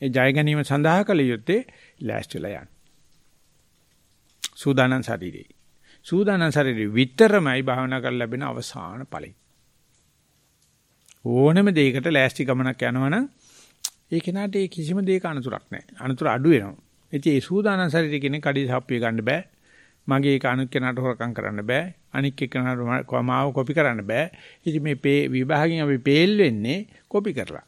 ඒ ජය ගැනීම සඳහා කළ යුත්තේ ලෑස්තිලා යන්න. සූදානම් ශරීරේ. සූදානම් ශරීරේ විතරමයි භාවනා කරලා ලැබෙන අවසාන ඵලෙ. ඕනම දෙයකට ලෑස්ති ගමනක් යනවනම් ඒ කෙනාට ඒ කිසිම දෙයක අනතුරක් නැහැ. අනතුර අඩු වෙනවා. ඉතින් ඒ සූදානම් ශරීරය කියන්නේ කඩේ සාප්පිය ගන්න බෑ. මගේ ඒක අනික් කෙනාට හොරකම් කරන්න බෑ. අනික් එක්කනට මාව කොපි කරන්න බෑ. ඉතින් මේ පේ විභාගයෙන් අපි පේල් වෙන්නේ කොපි කරලා.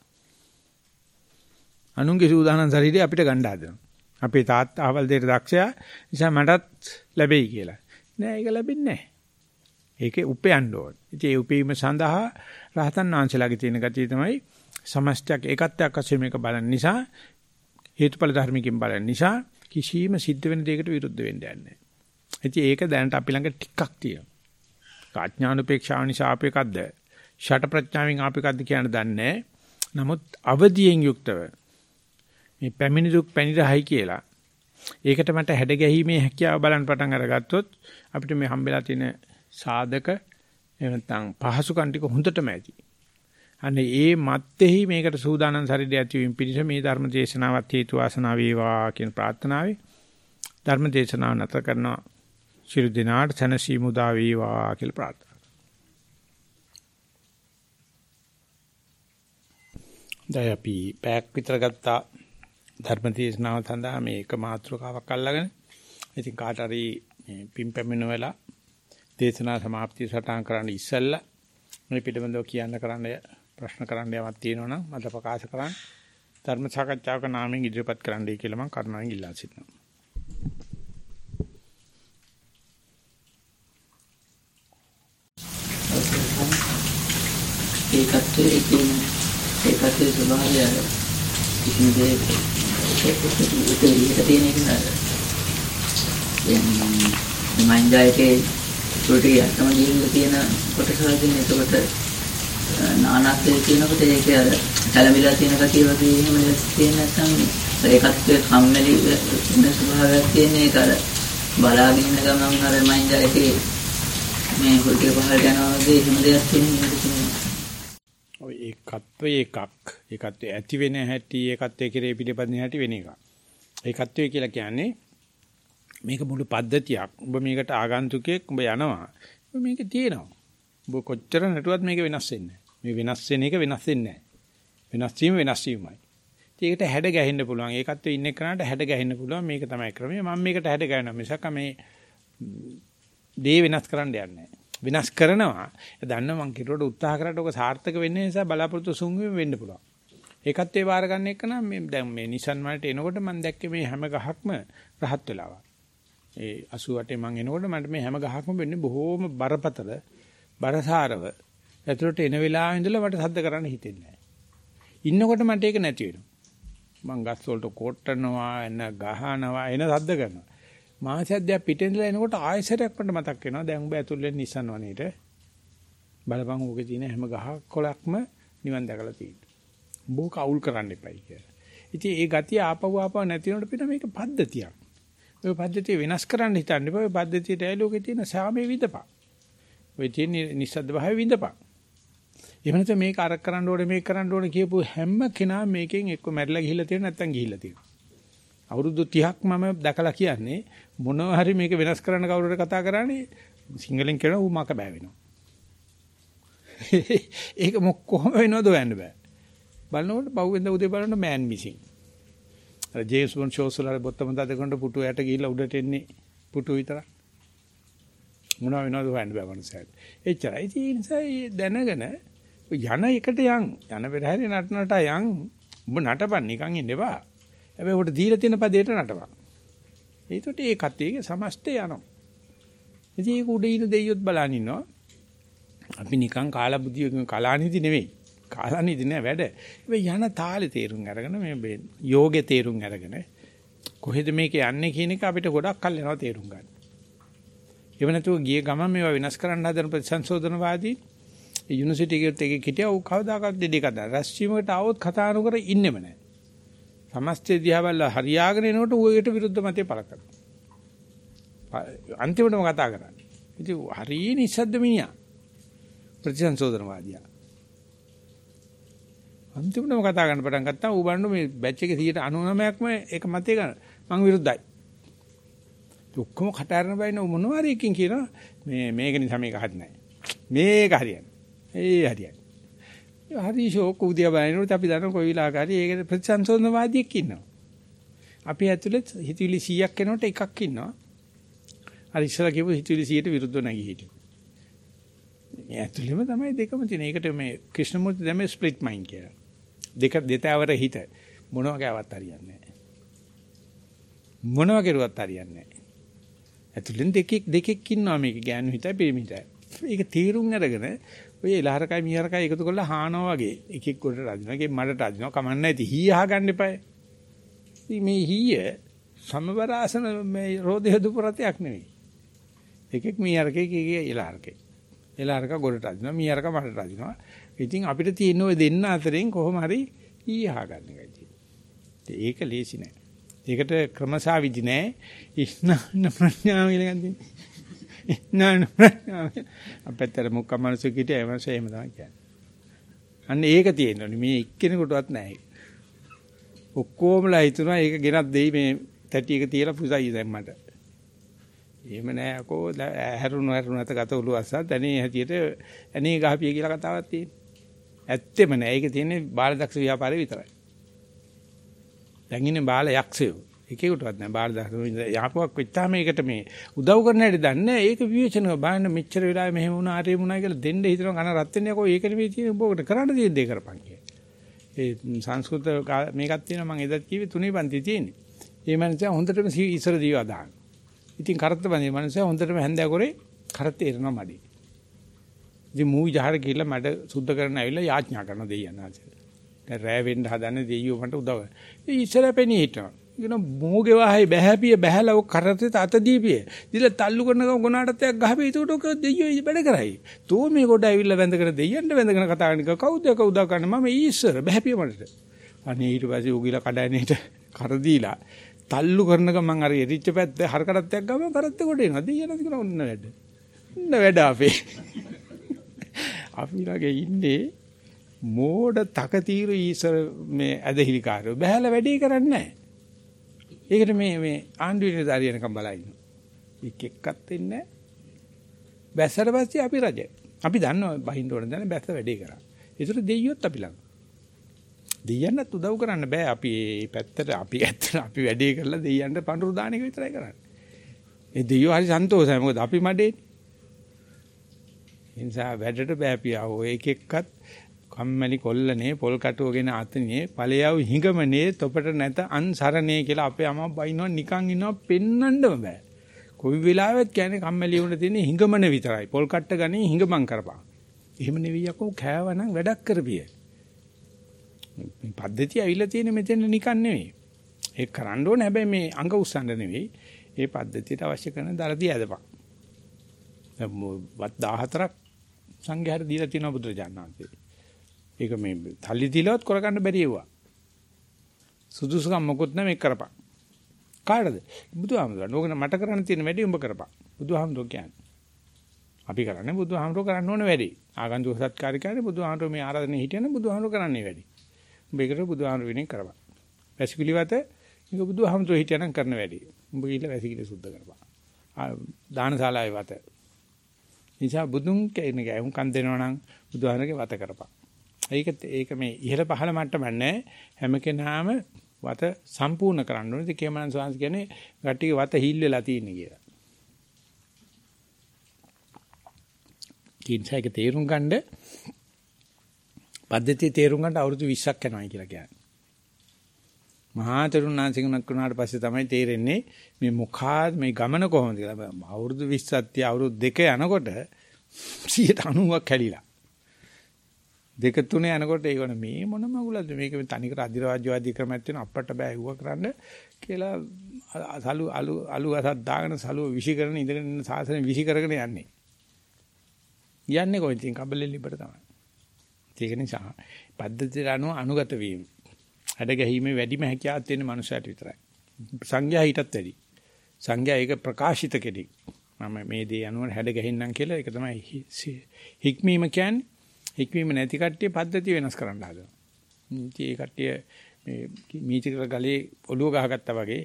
අනුන්ගේ සූදානම් ශරීරය අපිට ගන්න හදනවා. අපේ තාත්තා අවල් දෙයට දක්ෂයා නිසා මටත් ලැබෙයි කියලා. නෑ ඒක ලැබෙන්නේ නෑ. ඒකේ උපයන්න ඕන. ඉතින් ඒ උපීම සඳහා රහතන් වහන්සේලාගේ තියෙන ගතිය තමයි සමස්තයක් ඒකත්වයක් වශයෙන් මේක බලන නිසා හේතුඵල ධර්මකින් බලන නිසා කිසියම් සිද්ධ වෙන දෙයකට විරුද්ධ වෙන්න යන්නේ නැහැ. ඉතින් ඒක දැනට අපි ළඟ ටිකක් තියෙනවා. කාඥානුපේක්ෂාව නිසා අපේකද්ද ෂට ප්‍රඥාවෙන් අපේකද්ද කියන දන්නේ නමුත් අවදියෙන් යුක්තව මේ පැමිණි දුක් පැනිරහයි කියලා. ඒකට මට හැඩ ගැහිීමේ හැකියාව බලන්න පටන් අරගත්තොත් අපිට මේ හම්බෙලා තියෙන සාධක එහෙම නැත්නම් පහසුකම් ටික හොඳටම ඇති. අනේ ඒ මැත්තේහි මේකට සූදානම් ශරීරය ඇතිවීම පිණිස මේ ධර්ම දේශනාවත් හේතු වාසනා වේවා කියන ප්‍රාර්ථනාවයි ධර්ම දේශනාව නැත කරනවා. ශිරු දිනාට සනසි මුදා වේවා කියලා ප්‍රාර්ථනා දැන් අපි පැයක් විතර ගත්තා ධර්ම දේශනාව සඳහා මේ එක මාතෘකාවක් අල්ලගෙන. ඉතින් කාට හරි පින් පැමිණ වෙලා දේශනා સમાප්තිය සටහන් කරන්න ඉස්සෙල්ලා මේ පිළිබඳව කියන්න කරන්න ප්‍රශ්න කරන්න යමක් තියෙනවා නම් මට ප්‍රකාශ කරන්න. ධර්ම සාකච්ඡාවක නාමයෙන් ඉදිරිපත් කරන්නයි කියලා මම කරුණාවෙන් ඉල්ලා සිටිනවා. ඒකත්වයේ කියන ඒකත්වයේ ස්වභාවය අර කිසිම දෙයක ඒක විදිහට තියෙන එක නේද? දැන් මයින්ඩයකේ චුටි අතම ගිහින් තියෙන කොටස වලින් එතකොට නානත්වයේ තියෙනකොට ඒක අර කලමිලා තියෙන කතිය වගේ එහෙම තියෙන නැත්නම් ඒකත්වයේ කම්මැලි වෙන ස්වභාවයක් තියෙන ඒක අර බලාගෙන ඉන්න ගමන් අර මයින්ඩයකේ මේ කුටිය පහළට යනවා වගේ එහෙම දෙයක් තියෙනවා ඔය ඒකත්වය එකක්. ඒකත්වය ඇති වෙන හැටි ඒකත්වය කෙරේ පිළිපදින හැටි වෙන එකක්. ඒකත්වය කියලා කියන්නේ මේක මුළු පද්ධතියක්. ඔබ මේකට ආගන්තුකයෙක් ඔබ යනවා. මේක තියෙනවා. ඔබ කොච්චර නටුවත් මේක වෙනස් වෙන්නේ මේ වෙනස් වෙන එක වෙනස් වෙන්නේ වෙනස් වීම වෙනස් වීමයි. ඒකට හැඩ ගැහෙන්න පුළුවන්. ඒකත් ඉන්න කෙනාට හැඩ ගැහෙන්න පුළුවන්. මේක තමයි ක්‍රමය. මම මේකට හැඩ ගැහෙනවා. මිසක් මේ දේ වෙනස් කරන්න යන්නේ වෙනස් කරනවා. ඒ දන්න මං කිරුවට උත්සාහ කරලා ඔක සාර්ථක වෙන්න නිසා බලාපොරොත්තු සුන්වීම වෙන්න පුළුවන්. ඒකත් ඒ වාර ගන්න එක නම් මේ දැන් මේ Nissan වලට එනකොට මම දැක්කේ මේ හැම ගහක්ම රහත් වෙලා ඒ 88 මං එනකොට මට මේ හැම ගහක්ම වෙන්නේ බොහෝම බරපතල බරසාරව. ඇතුළට එන වෙලාවෙ ඉඳලා මට සද්ද කරන්න හිතෙන්නේ නැහැ. ඉන්නකොට මට ඒක නැති වෙනවා. මං ගස් වලට කොටනවා එන ගහනවා එන සද්ද කරනවා. මාසයක් දෙයක් පිටින් ඉඳලා එනකොට ආයෙසරයක් මට මතක් වෙනවා. දැන් උඹ ඇතුල් වෙන Nissan වනේට බලපන් ඕකේ තියෙන හැම ගහක් කොලක්ම නිවන් දැකලා තියෙනවා. උඹ කවුල් කරන්න එපයි කියලා. ඉතින් ඒ ගතිය ආපහු ආපහු නැති වෙනකොට පිට මේක පද්ධතියක්. ඔය පද්ධතිය වෙනස් කරන්න හිතන්න එපා. ඔය පද්ධතියට ඇලෝකේ තියෙන සාමයේ විඳපන්. ඔය තියෙන නිස්සද්ද භාවයේ විඳපන්. එහෙම නැත්නම් මේක අර කරන්න ඕනේ මේක කරන්න ඕනේ කියපු හැම කෙනා මේකෙන් එක්ක මැරිලා ගිහිල්ලා තියෙන නැත්නම් ගිහිල්ලා තියෙනවා. අවුරුදු 30ක් මම දැකලා කියන්නේ මොනවා හරි මේක වෙනස් කරන්න කවුරුහරි කතා කරානේ සිංහලෙන් කියනවා ඌ මක බෑ වෙනවා. ඒක මොක කොහොම වෙනවද හොයන්න බෑ. බලනකොට පහුවෙන්ද උදේ බලන්න මෑන් මිසින්. අර ජේම්ස් බොන්ඩ් ෂෝස් වල බොත්තම දදකට පුටු යට ගිහිල්ලා උඩට එන්නේ පුටු විතරක්. මොනවා වෙනවද හොයන්න බෑ මනුස්සයෙක්. එච්චරයි. ඒ නිසා දැනගෙන යන එකට යන් යන පෙරහැරේ නටනට යන් උඹ නටපන් නිකන් ඉන්න එපා. හැබැයි උකට දීලා තියෙන පදේට නටපන්. ඒකට ඒ කතේ සමස්තය යනවා. ඉතින් ඒක උඩ ඉන්න දෙයියොත් බලන් ඉන්නවා. අපි නිකන් කාලා බුදියකින් කලානිදි නෙවෙයි. කාලානිදි නෑ වැඩ. හැබැයි යන තාලේ තේරුම් අරගෙන මේ යෝගේ තේරුම් අරගෙන කොහෙද මේක යන්නේ කියන එක අපිට ගොඩක් කල් යනවා තේරුම් ගන්න. එව නැතුව ගිය ගමන් මේවා වෙනස් කරන්න හදන ප්‍රතිසංශෝධනවාදී යුනිවර්සිටි එකේ එකේ හිටියා ඌ කවදාකවත් දෙඩේ කතා. රැස්වීමකට આવොත් කතා නොකර ඉන්නෙම නැහැ. සමස්තය දිහා බලලා හරියාගෙන එනකොට ඌට විරුද්ධ මතය පළ කරනවා. අන්තිමටම කතා කරන්නේ. ඉතින් හරිය නිස්සද්ද මිනිහා. ප්‍රතිසංශෝධනවාදියා. අන්තිමටම කතා කරන්න පටන් ගත්තා ඌ බලන්න මේ බැච් එකේ 99%ක්ම ඒක මතය ගන්න. මං විරුද්ධයි. ඔක්කොම කට අරන බයින මොනවා හරි එකකින් කියනවා මේ මේක නිසා මේක හරියන්නේ නැහැ. මේක හරියන්නේ. ඒ හරියන්නේ. හරි ෂෝක් උදියා බලනකොට අපි දන්න කොයි විලාකාරී ඒක ප්‍රතිසංශෝධනවාදියෙක් ඉන්නවා. අපි ඇතුලේ හිතවිලි 100ක් එනකොට එකක් ඉන්නවා. අර ඉස්සලා කියපු හිතවිලි 100ට විරුද්ධව නැගී හිටියු. මේ ඇතුලේම තමයි දෙකම තියෙන. ඒකට මේ ක්‍රිෂ්ණමූර්ති දැමේ ස්ප්ලිට් මයින්ඩ් කියලා. දෙක දෙතවර හිත මොනවා කෑවත් හරියන්නේ නැහැ. මොනවා කරුවත් හරියන්නේ නැහැ. ඇතුලෙන් දෙකෙක් දෙකෙක් ඉන්නවා මේක ගෑනු හිතයි පිරිමි හිතයි. ඒක තීරුම් අරගෙන ඔය එලහරකයි මීහරකයි එකතු කරලා හානවා වගේ එකෙක් කොට රදිනවා එකෙක් මඩට රදිනවා කමන්න නැති හීය අහගන්න එපායි. ඉතින් මේ හීය සමබර ආසන මේ රෝදේ හදුපරතයක් නෙවෙයි. එකෙක් මීහරකේ එකේ එලහරකේ. එලහරක ගොඩට රදිනවා මීහරක මඩට රදිනවා. ඉතින් අපිට තියෙන ඔය දෙන්න අතරින් කොහොම හරි හීය අහගන්න එකයි තියෙන්නේ. ඒක ලේසි නෑ. ඒකට ක්‍රමසාවිදි නෑ. ඉස්නාන ප්‍රඥාව කියලා ගන්නේ. නෑ නෑ අපෙතර මුක්ක මනස කිට එමස එහෙම තමයි කියන්නේ. අන්න ඒක තියෙනවනේ මේ එක්කෙනෙකුටවත් නැහැ. ඔක්කොමලා හිතනවා ඒක ගෙනත් දෙයි මේ තැටි එක තියලා පුසයි දැන් මට. එහෙම නෑ අකෝ හැරුණු හැරුණු නැත ගත උළු අස්සත් දැනේ හැටියට ඇනේ ගහපිය කියලා කතාවක් තියෙනවා. ඇත්තෙම නෑ. ඒක තියෙන්නේ බාලදක්ෂ ව්‍යාපාරේ විතරයි. දැන් ඉන්නේ බාල යක්ෂයෝ. එකෙකුටවත් නෑ බාහිර දහන යාපුවක් වෙච්චාම ඒකට මේ උදව් කරන්න හැටි දන්නේ ඒක විවේචනව බලන්න මෙච්චර වෙලාවෙ මෙහෙම වුණා ආරේ වුණා කියලා දෙන්න හිතනවා කන රත් වෙන්නේ යකෝ ඒක නෙවෙයි තියෙන්නේ උඹකට කරන්න තියෙන දේ කරපන් කිය. ඒ සංස්කෘත මේකක් තියෙනවා මම එදත් කිව්වේ තුනේ පන්ති තියෙන්නේ. ඒ මනුස්සයා හොඳටම ඉස්සර දීවා දාන්න. ඉතින් කරත්ත බඳේ මනුස්සයා හොඳටම හැන්දෑ කරේ කරත් එරනවා මදි. ඉතින් මූ විහාර ගිහිල්ලා මට සුද්ධ කරන්න ඇවිල්ලා යාඥා කරන දෙයියන් ආසේ. දැන් රෑ වෙන්න හදන්නේ දෙයියෝ මට උදව් කරනවා. ඉතින් ඉස්සර පෙනී හිටනවා. කියන මෝගේ වහයි බැහැපිය බැහැලා ඔක් කරතේ අත දීපිය. දිල තල්ලු කරන ගොනාටත් එකක් ගහපේ ඒකට ඔක දෙයියෝ වැඩ කරයි. තෝ මේ කොට ඇවිල්ලා වැඳගෙන දෙයියන්ට වැඳගෙන කතා කරන කවුද කවුද කරන්නේ මම ඊස්සර බැහැපිය මට. අනේ ඊට පස්සේ උගිලා කඩෑනේට කර දීලා තල්ලු කරන ගමන් අර එරිච්ච පැත්ත හරකටත් එක්ක ගම කරත් කොට එනවා. දෙයියන් දින ඔන්න වැඩ. ඔන්න වැඩ අපේ. අපි ළඟ ඉන්නේ මෝඩ තකතිරු ඊසර මේ ඇදහිලි කාර්යෝ බහැලා වැඩේ කරන්නේ නැහැ. ඒකට මේ මේ ආණ්ඩුවේ දාරියනකම් බලා ඉන්නවා. එක් එක්කත් වෙන්නේ නැහැ. බැස්සට පස්සේ අපි රජ. අපි දන්නවා බහින්න ඕන දැන බැස්ස වැඩේ කරා. ඒතර දෙයියොත් අපි ළඟ. දෙයියන්ට උදව් කරන්න බෑ. අපි මේ පැත්තට අපි ඇත්තට අපි වැඩේ කරලා දෙයියන්ට පඳුරු දාන එක විතරයි කරන්නේ. ඒ දෙයියෝ හරි සන්තෝෂයි. මොකද අපි මඩේනේ. ඒ නිසා වැඩට බෑපියා ඔය එක එක්කත් කම්මැලි කොල්ලනේ පොල් කටුවගෙන අතනේ ඵලයව හිඟමනේ තොපට නැත අන්සරණේ කියලා අපේ අම්මා බයිනවා නිකන් ඉන්නවා පෙන්නන්නම බෑ. කොයි වෙලාවෙත් කියන්නේ කම්මැලි වුණ තියෙන හිඟමන විතරයි. පොල් කට්ට ගන්නේ හිඟමන් කරපන්. එහෙම නෙවෙයි යකෝ කෑවනම් වැඩක් කරපිය. මේ පද්ධතිය ඇවිල්ලා තියෙන මෙතන නිකන් නෙවෙයි. ඒක කරන්න ඕනේ හැබැයි මේ අඟ උස්සන්න නෙවෙයි. ඒ පද්ධතියට අවශ්‍ය කරන දරදී ඇදපන්. වත් 14ක් සංඝයාට දීලා තියෙනවා බුදුරජාණන් වහන්සේ. ඒක මේ තල්ලි දීලවත් කරගන්න බැරි ඒවා. සුදුසුකම් මොකුත් නැ මේක කරපන්. කාටද? බුදුහාමුදුරන්. ඕක මට කරන්න තියෙන වැඩේ උඹ කරපන්. බුදුහාමුදුර කියන්නේ. අපි කරන්නේ බුදුහාමුදුර කරන්න ඕන වැඩේ. ආගන්තුක සත්කාරිකාරේ බුදුහාමුදුර මේ ආරාධනේ හිටියන බුදුහාමුදුර කරන්නේ වැඩේ. උඹ ඒකට බුදුහාමුදුර විනේ කරපන්. වැසිකිලිවත මේක බුදුහාමුදුර හිටියනම් කරන වැඩේ. උඹ ගිහලා වැසිකිලි සුද්ධ කරපන්. දානශාලාවේ වත. නිසා බුදුන් කියන ගැයුම් කන් දෙනවා නම් බුදුහාමරගේ වත කරපන්. ඒක ඒක මේ ඉහළ පහළ මට්ටම නැහැ. හැම කෙනාම වත සම්පූර්ණ කරන්න ඕනේ. ඒ කියමන සාංශ කියන්නේ ගැටිගේ වත හිල් වෙලා තියෙන කියලා. කින්සයික තේරුම් ගන්න පද්ධතිය තේරුම් ගන්න අවුරුදු 20ක් යනවා කියලා කියන්නේ. මහා තරුණාංශිකනක් වුණාට පස්සේ තමයි තේරෙන්නේ මේ මොකාද මේ ගමන කොහොමද කියලා. අවුරුදු 20ක් තියා අවුරුදු දෙක යනකොට 90ක් කැඩිලා. දෙක තුනේ යනකොට ඒවන මේ මොන මගුලද මේක තනිකර අධිරාජ්‍යවාදී ක්‍රමයක් තියෙන අපට බෑ ඇහුව කරන්න කියලා සලු අලු අලු අසත් දාගෙන සලුව විසි කරන ඉඳගෙන ඉන්න සාසන විසි කරගෙන යන්නේ. යන්නේ කොහෙන්ද? කබලෙ ලිබට තමයි. ඒක නිසා පද්ධතියට අනුව අනුගත වීම හැඩ ගැහිීමේ වැඩිම හැකියාවක් තියෙන මනුස්සයට විතරයි. සංඥා හිටත් වැඩි. සංඥා ඒක ප්‍රකාශිත කෙනෙක්. මම මේ දේ අනුව හැඩ ගැහින්නම් කියලා ඒක තමයි හික්මීම කියන්නේ. හික්මීම නැති කට්ටිය පද්ධතිය වෙනස් කරන්න හදනවා. ඉතින් ඒ කට්ටිය මේ මීචකර ගලේ ඔළුව ගහගත්තා වගේ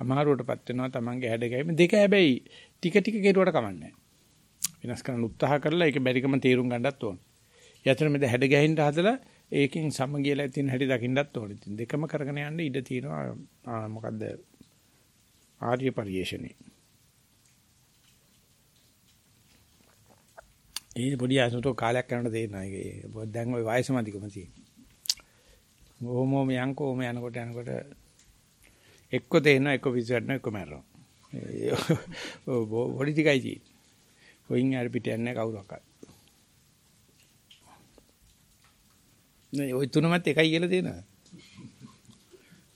අමාරුවටපත් වෙනවා තමන්ගේ හැඩ ගැහිීම දෙක හැබැයි ටික ටික කෙරුවට කමන්නේ වෙනස් කරන්න උත්සාහ කරලා ඒක බැරිකම තීරුම් ගන්නත් ඕන. යතර මෙද හැඩ ගැහින්න හදලා ඒකෙන් සමගියලා තියෙන හැටි දකින්නත් ඕනේ. ඉතින් දෙකම කරගෙන යන්න ඉඩ තියෙනවා මොකද්ද? ආර්ය පරිශ්‍රණේ. ඒ පොඩි අසුතෝ කාලයක් කරන්න දෙන්නා ඒක. දැන් ওই වයසම අධිකම තියෙනවා. ඕමෝම යන්කෝ ඕම යනකොට යනකොට එක්ක තේනවා එක්ක විසිරන එක්ක මැරෙනවා. පොඩි ටිකයි තියෙන්නේ. කොයින් හරි පිට යන්නේ කවුරක්වත්. නේ ওই තුනමත් එකයි කියලා තියෙනවා.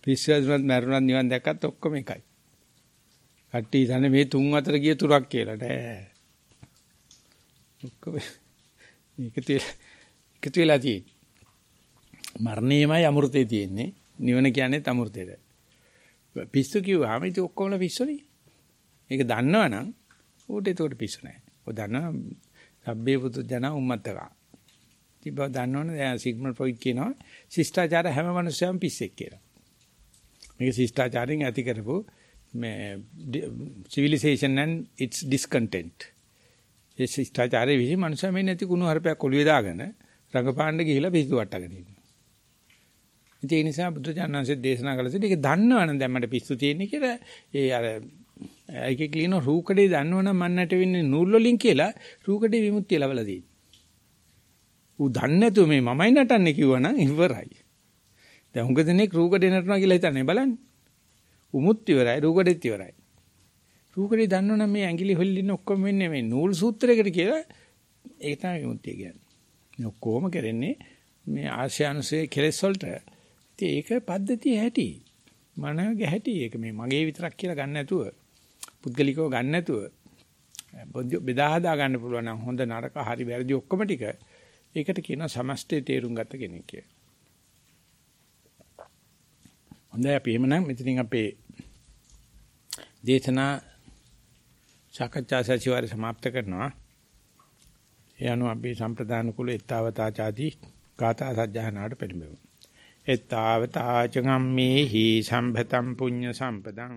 පිස්සුවුනත් මැරුණත් නිවන් දැක්කත් ඔක්කොම එකයි. කට්ටිය ඉතන්නේ මේ තුන් අතර ගිය තුරක් කියලා නෑ. ඔක්කොම මේක එකතු වෙලා තියෙන්නේ. මරණයමයි අමෘතේ තියෙන්නේ. නිවන කියන්නේ අමෘතේද. පිස්සු කිව්වහම ඉතින් ඔක්කොම පිස්සුනේ. මේක දන්නවනම් ඌට ඒකට පිස්සු නෑ. ඔය දන්නවා සබ්බේ පුතු ජන උම්මත්තකා. තිබව දන්නවනේ දැන් සිග්මන්ඩ් ෆ්‍රොයිඩ් කියනවා ශිෂ්ටාචාර හැම මිනිස්සයම පිස්සෙක් කියලා. මේක ශිෂ්ටාචාරයෙන් ඇති කරපු මේ civilization and its discontent. ඒ ශිෂ්ටාචාරයේ විසි මිනිස්සු මේ නැති කුණු හරපයක් ඔළුවේ දාගෙන රංගපාණ්ඩ ගිහිලා පිස්සු වට්ටගෙන ඉන්නවා. ඒ නිසා බුදු දඥාන්සේ දේශනා කළා ඒක දන්නවනම් දැන් මට පිස්සු තියෙන්නේ කියලා ඒ අර ඒකේ කියන රූකඩේ දන්නවනම් මන්නට වෙන්නේ නූල් වලින් කියලා රූකඩේ විමුක්තිය ලැබලා තියෙනවා. ඌ දන්නේ නැතුව මේ මමයි නටන්නේ කිව්වනම් ඉවරයි. දැන් හුඟ දෙනෙක් රූකඩේ නටනවා කියලා හිතන්නේ බලන්න. උමුත් ඉවරයි රූකඩෙත් ඉවරයි. රූකඩේ දන්නවනම් මේ ඇඟිලි හොල්ලින්න ඔක්කොම වෙන්නේ මේ නූල් සූත්‍රයකට කියලා ඒක තමයි විමුක්තිය කියන්නේ. මේ ඔක්කොම කරන්නේ මේ ආශ්‍යානුසේ කෙලෙස් වලට. ඉතින් ඒක පද්ධතිය හැටි. මනගේ හැටි. ඒක මේ මගේ විතරක් කියලා ගන්න නැතුව පුද්ගලිකව ගන්න නැතුව බෙදා හදා ගන්න පුළුවන් නම් හොඳ නරක හරි වැරදි ඔක්කොම ටික ඒකට කියනවා සමස්තය තේරුම් ගත්ත කෙනෙක් කියලා. හොඳයි අපි එහෙමනම් මෙතනින් අපේ දේශනා සාකච්ඡා සැසිවාරය સમાપ્ત කරනවා. ඒ අනුව අපි සම්ප්‍රදාන කුල ඊත්තාවතාචාදී ගාථා සජ්ජහනාට පෙළඹෙමු. ඊත්තාවතාච ගම්මේහි සම්භතම් පුඤ්ඤ සම්පදං